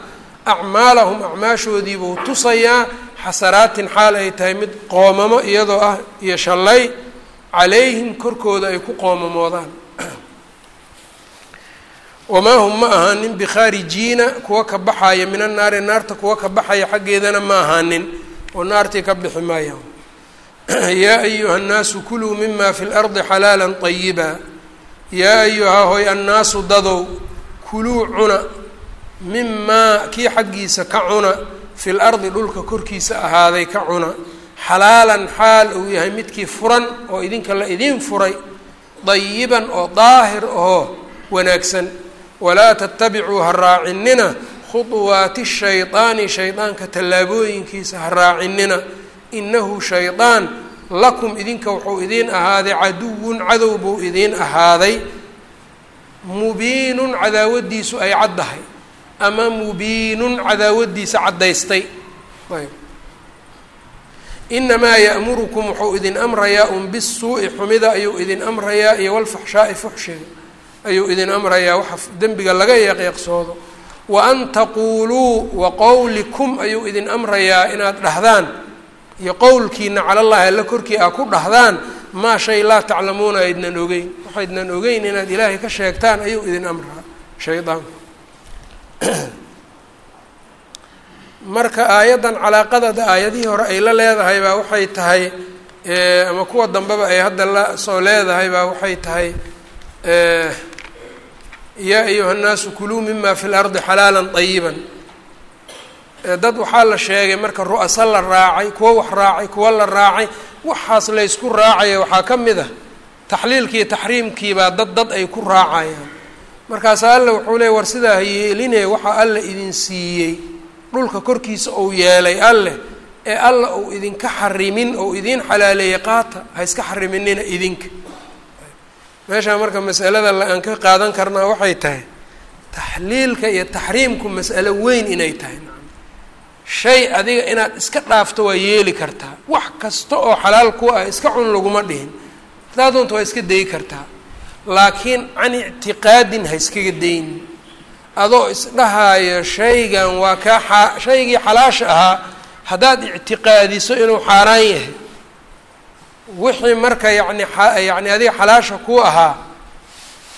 Acmaalahum acmaashoodiibuu tusayaa xasaraatin xaal ay tahay mid qoomamo iyadoo ah iyo shallay calayhim korkooda ay ku qoomamoodaan. Wamaa hum ma ahaanin bikhaarijiina kuwa ka baxaya min annaari naarta kuwa ka baxaya xaggeedana ma ahaanin. Oo naartii ka bixi maayaan yaa ayuha annaasu kuluu mima fi lardi xalaala طayiba yaa ayuhaa hoy annaasu dadow kuluu cuna mimaa kii xaggiisa ka cuna fi lardi dhulka korkiisa ahaaday ka cuna xalaalan xaal uu yahay midkii furan oo idinka la idiin furay dayiban oo daahir ahoo wanaagsan. Walaa tatabicuu ha raacinina khuطuwaati shayطaani shaydaanka tallaabooyinkiisa ha raacinina. Inahu shaydaan lakum idinka wuxuu idiin ahaaday caduwun cadow buu idiin ahaaday. Mubiinun cadaawadiisu ay caddahay ama mubiinun cadaawadiisa caddaystay. Inamaa ya'murukum wuxuu idin amrayaa un bisuu'i xumida ayuu idin amrayaa iyo walfaxshaa'i fuxshiga ayuu idin amrayaa waxa dembiga laga yeeqyeeqsoodo wa an taquuluu wa qowlikum ayuu idin amrayaa inaad dhahdaan iyo qowlkiina calallahi alla korkii aa ku dhahdaan maa shay laa taclamuuna aydnan ogeyn. Waxaydnan ogeyn inaad ilaahay ka sheegtaan ayuu idin amraa shaydaanku marka aayaddan calaaqadada aayadihii hore ay la leedahay baa waxay tahay ama kuwa dambeba ay hadda la soo leedahay baa waxay tahay yaa ayuha nnaasu kuluu mima fi lardi xalaala طayiba dad waxaa la sheegay marka ru-asa la raacay kuwo wax raacay kuwo la raacay waxaas laysku raacaya waxaa ka mid ah taxliilkiiyo taxriimkiibaa dad dad ay ku raacayaan. Markaasa alla wuxuu leey war sidaa ha yeeline waxaa alla idin siiyey. Dhulka korkiisa ou yeelay alleh ee alla uu idinka xarimin ou idiin xalaaleeyey qaata ha iska xariminina idinka. Meeshaa marka masalada aan ka qaadan karnaa waxay tahay taxliilka iyo taxriimku mas'alo weyn inay tahay shay adiga inaad iska dhaafto waa yeeli kartaa. Wax kasta oo xalaal ku ah iska cun laguma dhihin. Hadaa doonta waa iska dayi kartaa. Laakiin can ictiqaadin ha iskaga daynin adoo isdhahaayo shaygan waa kaa aa shaygii xalaasha ahaa haddaad ictiqaadiso inuu xaaraan yahay. Wixii marka yani yani adiga xalaasha ku ahaa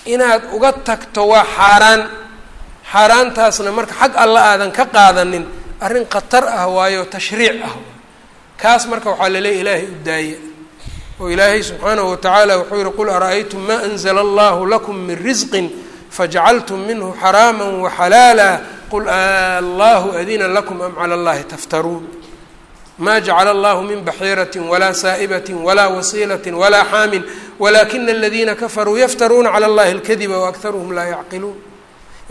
inaad uga tagto waa xaaraan. Xaaraantaasna marka xag alla aadan ka qaadanin arrin khatar ah waayo tashriic ah. Kaas marka waxaa laleeya ilaahay u daaya oo ilaahay subxaanahu watacaala wuxuu yihi qul ara-aytum ma anzla allahu lakum min risqin fajacaltum minhu xaraama waxalaala qul allahu adina lakum am cala allahi taftaruun. Ma jacala allahu min baxiirati walaa saa'ibati walaa wasiilati walaa xaamin. Walakina aladiina kafaruu yaftaruuna cala allahi alkadiba waakharuhum laa yacqiluun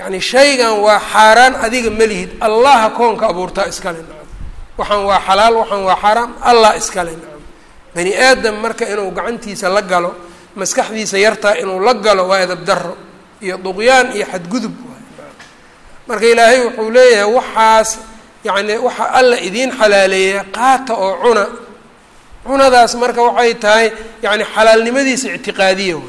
yacni shaygan waa xaaraan adiga malihid allaha koonka abuurtaa iskale nacam waxaan waa xalaal waxaan waa xaaraam allah iskale nacam bani aadam marka inuu gacantiisa la galo maskaxdiisa yartaa inuu la galo waa edab daro iyo duqyaan iyo xadgudub marka ilaahay wuxuu leeyahay waxaas yacni waxa alla idiin xalaaleeya qaata oo cuna. Cunadaas marka waxay tahay yacni xalaalnimadiisa ictiqaadiya wey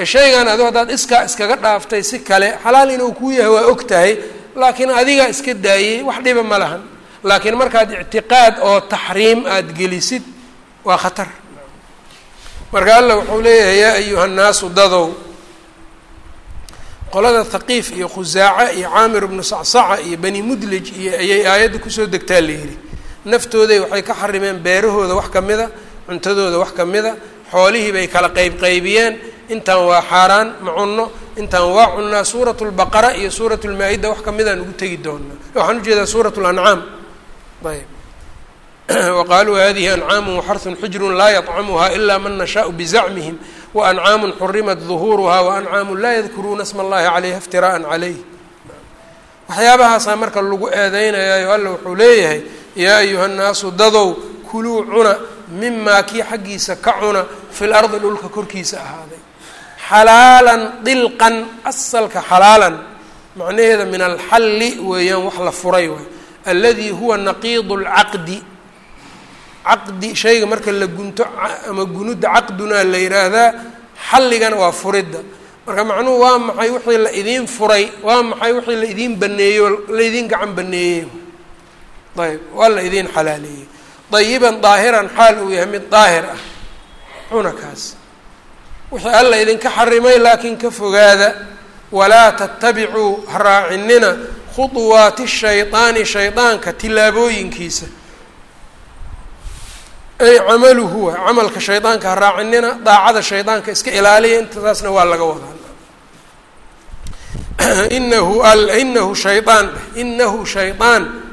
ee shaygan adu haddaad iskaa iskaga dhaaftay si kale xalaal inuu kuu yahay waa og tahay laakiin adigaa iska daayey wax dhiba ma lahan. Laakiin markaad ictiqaad oo taxriim aada gelisid waa khatar. Marka alla wuxuu leeyahay yaa ayuha nnaasu dadow qolada thaqiif iyo khusaaca iyo caamir ibnu sacsaca iyo bani mudlij iyo ayay aayadda ku soo degtaa la yidhi. Naftooday waxay ka xarimeen beerahooda wax ka mida cuntadooda wax ka mida xoolihii bay kala qeyb qaybiyeen intaan waa xaaraan ma cunno intaan waa cunnaa suurat lbaqara iyo suurat lmaa-ida wax kamidaan ugu tegi doonaa waxaan ujeedaa suurat lancaam ayb waqaaluu hadihi ancaamu waxarun xujrun laa yطcamuha ila man nashaau bizacmihim waأncaamu xurimat ظuhuuruha waأncaamu laa yadkuruuna sma اllahi calayha اftiraءa calayh waxyaabahaasaa marka lagu eedeynayaayo alla wuxuu leeyahay yaa ayuha nnaasu dadow kuluu cuna mimaa kii xaggiisa ka cuna fi lardi dhulka korkiisa ahaaday xalaalan dilqan asalka xalaalan. Macnaheeda min alxalli weeyaan wax la furay waay aladi huwa naqiidu اlcaqdi caqdi shayga marka la gunto ama gunudda caqdunaa la yidhaahdaa xalligana waa furidda. Marka macnuhu waa maxay wixii la idiin furay waa maxay wixii la idiin baneeyo la idiin gacan baneeyey? Ayb waa la idiin xalaaleeyey. Dayiban daahiran xaal uu yahay mid daahir ah. Cuna wixii alla idinka xarimay laakiin ka fogaada walaa tatabicuu ha raacinina khuduwaati shaydaani shaydaanka tilaabooyinkiisa ay camaluhu camalka shaydaanka ha raacinina daacada shaydaanka iska ilaaliya intaasna waa laga wadaa. Inahu inahu shaydaan inahu shaydaan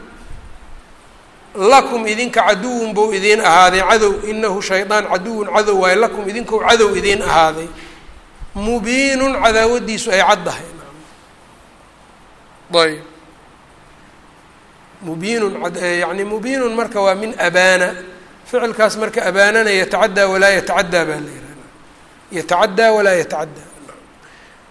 lakum idinka caduwun buu idiin ahaaday cadow inahu shaydaan caduwun cadow waayo lakum idinkou cadow idiin ahaaday. Mubiinun cadaawadiisu ay caddahay ayb. Mubiinun yani mubiinun marka waa min abaana. Ficilkaas marka abaanana yatacaddaa walaa yatacaddaa baa la yihahda yatacaddaa walaa yatacaddaa.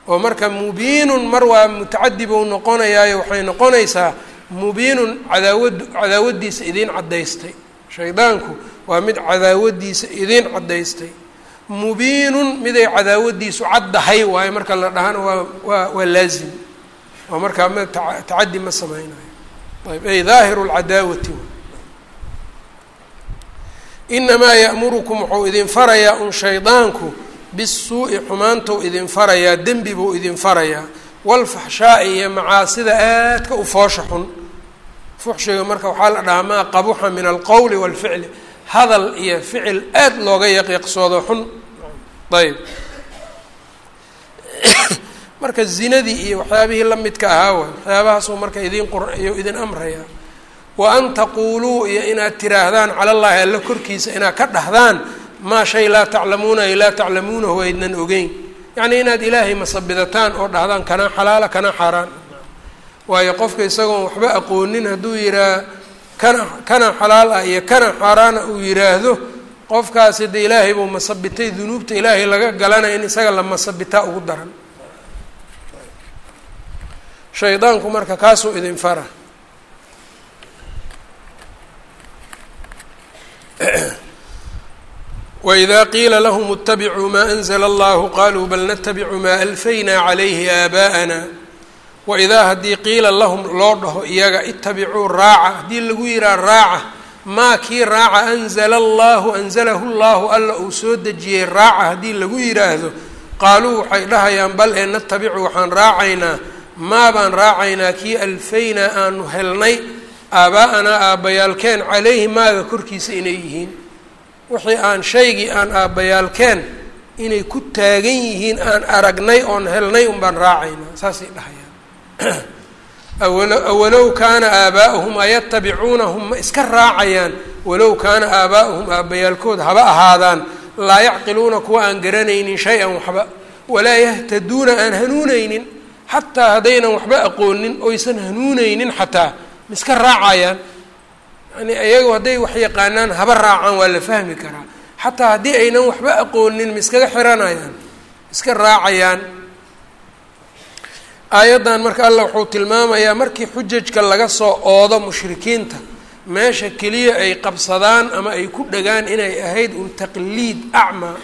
Oo marka mubiinun mar waa mutacadi bou noqonayaayo waxay noqonaysaa mubiinun cadaawad cadaawadiisa idiin caddaystay. Shaydaanku waa mid cadaawadiisa idiin caddaystay. Mubiinun miday cadaawadiisu caddahay waayo marka la dhahana waa waa waa laazim. Oo markaa ma tacaddi ma sameynayo ayb ay daahiru lcadaawati inamaa ya'murukum wuxuu idin farayaa un shaydaanku bisuu'i xumaantou idin farayaa dembi buu idin farayaa. Walfaxshaa'i iyo macaasida aadka u foosha xun fuxshiga marka waxaa la dhahaa maa qabuxa min alqowli waalficli. Hadal iyo ficil aad looga yaqiiqsoodo xun. Ayb marka zinadii iyo waxyaabihii la midka ahaa waay waxyaabahaasuu marka idin quriyo idin amrayaa wa an taquuluu iyo inaad tiraahdaan cala llahi alla korkiisa inaad ka dhahdaan maa shay laa taclamuuna ay laa taclamuunahu aydnan ogeyn. Yacnii inaad ilaahay masabidataan oo dhahdaan kanaa xalaala kanaa xaaraan waayo qofka isagoon waxba aqoonin hadduu yihaa kana kana xalaal ah iyo kana xaaraana uu yidhaahdo qofkaasi de ilaahay buu masabitay dunuubta ilaahay laga galanaya in isaga la masabitaa ugu daran shaydaanku marka kaasuu idin fara wإida qiila lahm اtabicuu ma أnzla اllah qaluu bal natabicu ma alfayna عalayhi aabaءana waidaa haddii qiila lahum loo dhaho iyaga itabicuu raaca. Haddii lagu yihaha raaca maa kii raaca anzla allahu anzalahu llahu alla uu soo dejiyey raaca haddii lagu yidhaahdo qaaluu waxay dhahayaan bal ee natabicu waxaan raacaynaa. Maa baan raacaynaa kii alfaynaa aanu helnay aabaa-anaa aabbayaalkeen calayhi maaga korkiisa inay yihiin. Wixii aan shaygii aan aabbayaalkeen inay ku taagan yihiin aan aragnay oon helnay un baan raacaynaa. Saasay dhahayaan awalow kaana aabaa'uhum ayatabicuunahum ma iska raacayaan. Walow kaana aabaa'uhum aabbayaalkood haba ahaadaan. Laa yacqiluuna kuwa aan garanaynin shay-an waxba. Walaa yahtaduuna aan hanuunaynin. Xataa haddaynan waxba aqoonin oysan hanuunaynin xataa. Ma iska raacayaan. Yani iyagu hadday wax yaqaanaan haba raacaan waa la fahmi karaa. Xataa haddii aynan waxba aqoonin ma iskaga xiranayaan. Iska raacayaan aayaddan marka allah wuxuu tilmaamayaa markii xujajka laga soo oodo mushrikiinta meesha keliya ay qabsadaan ama ay ku dhagaan inay ahayd un taqliid acmaa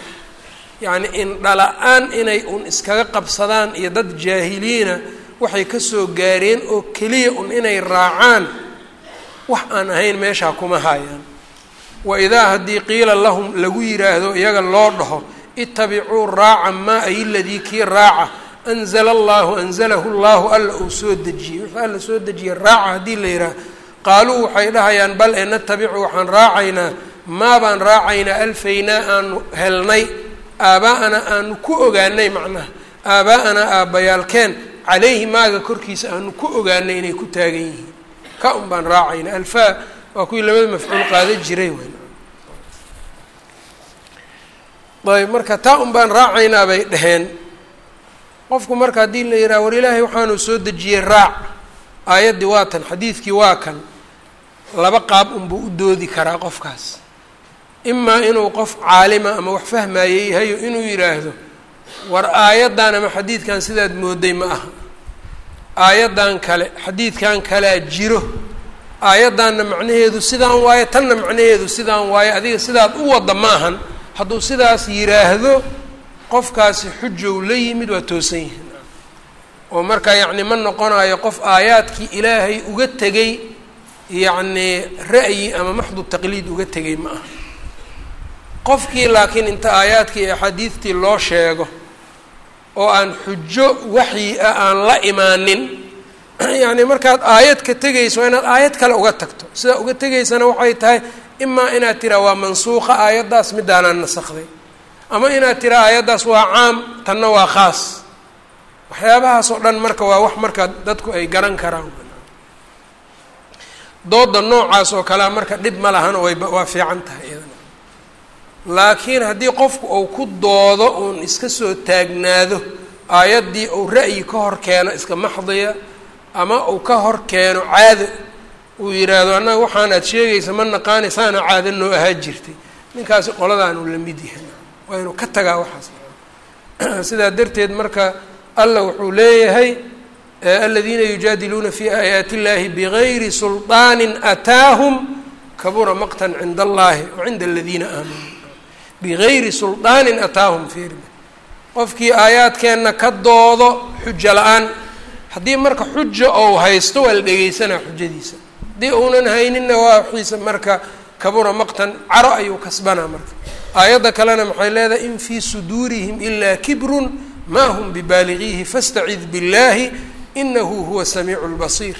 yacni indhala-aan inay un iskaga qabsadaan iyo dad jaahiliina waxay ka soo gaareen oo keliya un inay raacaan wax aan ahayn meeshaa kuma haayaan. Wa idaa haddii qiila lahum lagu yiraahdo iyaga loo dhaho itabicuu raaca maa ay ladii kii raaca anzala allahu anzalahu llahu alla uu soo dejiyey wuxuu alla soo dejiyey raaca haddii la yidhaah qaaluu waxay dhahayaan bal ee natabicu waxaan raacaynaa maa baan raacaynaa alfaynaa aanu helnay aabaa-ana aanu ku ogaanay macnaha aabaa-anaa aabbayaalkeen calayhi maaga korkiisa aanu ku ogaanay inay ku taagan yihiin ka un baan raacaynaa alfaa waa kuwii labada mafcuul qaada jiray wn ayb marka taa un baan raacaynaa bay dhaheen qofku marka haddii la yidhaha war ilaahay waxaanu soo dejiyey raac. Aayaddii waa tan xadiidkii waa kan. Laba qaab unbuu u doodi karaa qofkaas. Imaa inuu qof caalima ama wax fahmaye yahayo inuu yidhaahdo war aayaddan ama xadiidkan sidaad mooday ma aha. Aayaddan kale xadiidkan kalea jiro. Aayaddanna macnaheedu sidaan waayo tanna macnaheedu sidaan waayo adiga sidaad u wadda ma ahan hadduu sidaas yidhaahdo qofkaasi xujow la yimid waa toosan yihiin. oo marka yacni ma noqonayo qof aayaadkii ilaahay uga tegay yacnii ra'yi ama maxdu taqliid uga tegay ma aha. Qofkii laakiin inta aayaadkii iyo axaadiidtii loo sheego oo aan xujo waxyi ah aan la imaanin yacni markaad aayad ka tegayso waa inaad aayad kale uga tagto. Sidaa uga tegaysana waxay tahay imaa inaad tiraa waa mansuuqa aayaddaas midaanaan nasakday ama inaad tiraa aayaddaas waa caam tanna waa khaas. Waxyaabahaas oo dhan marka waa wax marka dadku ay garan karaan. Dooda noocaas oo kalea marka dhib ma wayba waa fiican tahay iyadana. Laakiin haddii qofku uu ku doodo uun iska soo taagnaado aayaddii uu ra'yi ka hor keeno iska maxdiya ama uu ka hor keeno caado uu yidhaahdo annaga waxaan aad sheegaysa ma naqaani saana caado noo ahaa jirtay. Ninkaasi qoladaanu la mid yahay waa inuu ka tagaa waxaas sidaa darteed marka allah wuxuu leeyahay aladiina yujaadiluuna fi aayaati اllahi bigayri sulطaani ataahum kabura maqtan cinda allahi wa cinda aladiina aamanuu bigayri sulطaanin ataahum fiir qofkii aayaadkeenna ka doodo xujo la-aan haddii marka xujo ou haysto waa la dhegeysanaa xujadiisa haddii uunan hayninna waa wiisa marka kabura maqtan caro ayuu kasbanaa marka aayadda kalena maxay leedahay in fii suduurihim ilaa kibrun ma hum bibaaligiihi fastacid biاllahi inahu huwa samiicu lbasiir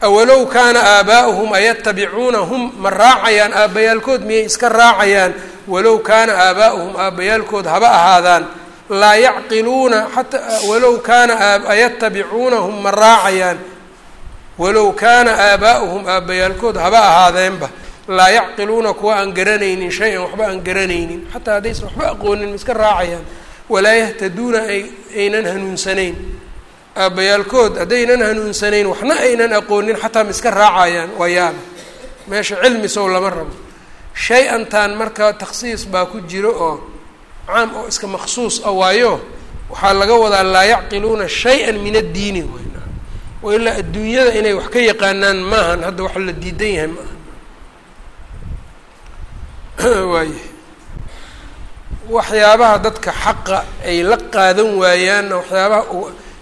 awalow kaana aabaa'uhum ayatabicuunahum ma raacayaan aabbayaalkood miyay iska raacayaan? Walow kaana aabaa'uhum aabbayaalkood haba ahaadaan? Laa yacqiluuna xataa walow kaana ayatabicuunahum ma raacayaan? Walow kaana aabaa'uhum aabbayaalkood haba ahaadeenba laa yacqiluuna kuwa aan garanaynin shay-an waxba aan garanaynin. Xataa haddaysan waxba aqoonin ma iska raacayaan. Walaa yahtaduuna ay aynan hanuunsanayn. Aabbayaalkood haddaynan hanuunsanayn waxna aynan aqoonin xataa ma iska raacayaan. Waa meesha cilmi sow lama rabo. Shay-antaan marka takhsiis baa ku jiro oo caam oo iska maksuus ah waayo waxaa laga wadaa laa yacqiluuna shay-an min addiini wayn oo ilaa adduunyada inay wax ka yaqaanaan maahan hadda wax la diidan yahay ma waayahay waxyaabaha dadka xaqa ay la qaadan waayaanna waxyaabaha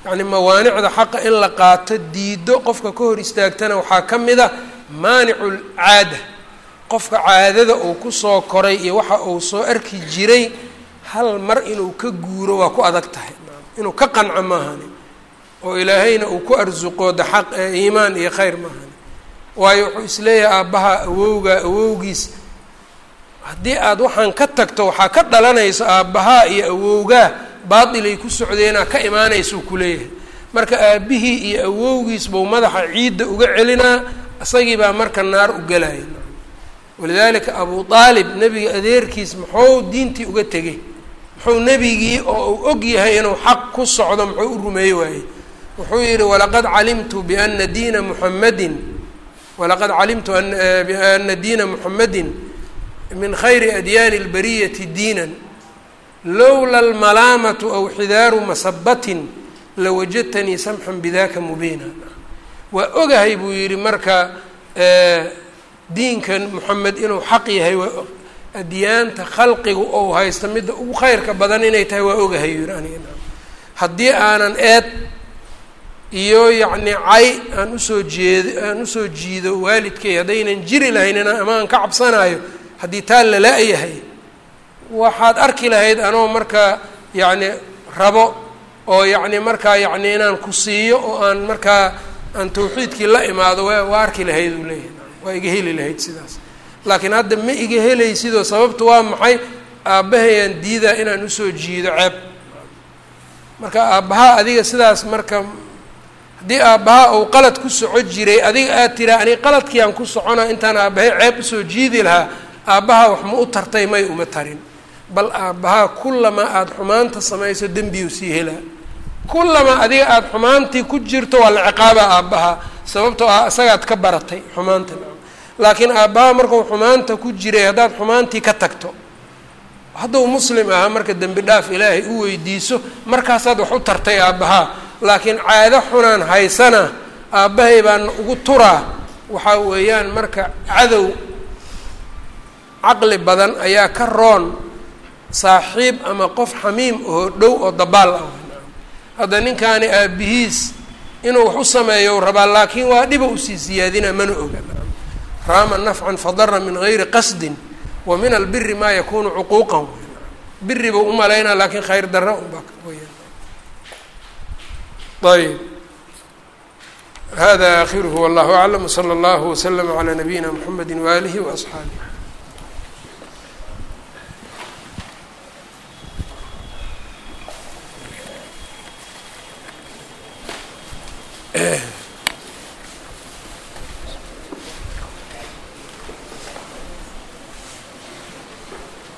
yacni mawaanicda xaqa in la qaato diido qofka ka hor istaagtana waxaa ka mid a maanicu lcaada qofka caadada uu ku soo koray iyo waxa uu soo arki jiray hal mar inuu ka guuro waa ku adag tahay. Inuu ka qanco maahani. Oo ilaahayna uu ku arsuqo de xaq iimaan iyo khayr maahani. Waayo wuxuu is leeyahay aabbaha awowga awowgiis haddii aad waxaan ka tagto waxaa ka dhalanayso aabbahaa iyo awowgaa baatilay ku socdeenaa ka imaanaysa uu kuleeyahay marka aabbihii iyo awowgiis buu madaxa ciidda uga celinaa isagii baa marka naar u gelaya walidaalika abu aalib nebiga adeerkiis muxuu diintii uga tegey. Muxuu nebigii oo uu og yahay inuu xaq ku socdo muxuu u rumeey waayey wuxuu yihi walaqad calimtu biana diina muxamadin walaqad calimtu biana diina muxamadin min khayri adyaani اlbariyati diinan lowla almalaamatu aw xidaaru masabatin lawajadtanii samxan bidaka mubiina. Waa ogahay buu yihi marka diinkan moxamed inuu xaq yahay waa adyaanta khalqigu ou haysta midda ugu khayrka badan inay tahay waa ogahay yihi aniga haddii aanan eed iyo yacni cay aan u soo jeed aan u soo jiido waalidkay haddaynan jiri lahayn ama aan ka cabsanaayo haddii taa lala-yahay waxaad arki lahayd anoo markaa yacni rabo oo yacni markaa yacni inaan ku siiyo oo aan markaa aan tawxiidkii la imaado wa waa arki lahayd uu leeyahay. Waa iga heli lahayd sidaas. Laakiin hadda ma iga helaysidoo sababtu waa maxay? Aabbahayaan diidaa inaan u soo jiido ceeb. Marka aabbaha adiga sidaas marka haddii aabbaha uu qalad ku soco jiray adiga aad tiraa aniga qaladkiiaan ku socona intaan aabbahay ceeb u soo jiidi lahaa aabbaha wax ma u tartay may uma tarin. Bal aabbahaa kullamaa aada xumaanta samayso dembiyuu sii helaa. Kullamaa adiga aada xumaantii ku jirto waa la ciqaabaa aabbaha sababtoo ah isagaad ka baratay xumaanta. Laakiin aabbaha markuu xumaanta ku jiray haddaad xumaantii ka tagto hadduu muslim ahaa marka dembi dhaaf ilaahay u weydiiso markaasaad wax u tartay aabbahaa laakiin caado xunaan haysana aabbahay baan ugu turaa. Waxaa weeyaan marka cadow caqli badan ayaa ka roon saaxiib ama qof xamiim oo dhow oo dabaal ah. Hadda ninkaani aabbihiis inuu wax u sameeyo rabaa laakiin waa dhiba u sii siyaadina mana oga. Raama nafcan fadara min gayri qasdin wa min albiri maa yakunu cuquuqan. Biri buu umalaynaa laakiin khayr dara unbaa ayb hada akhiruhu wallahu aclam wsala allahu waslama calaa nabiyina mxamedi waalihi waasxaabih Eh.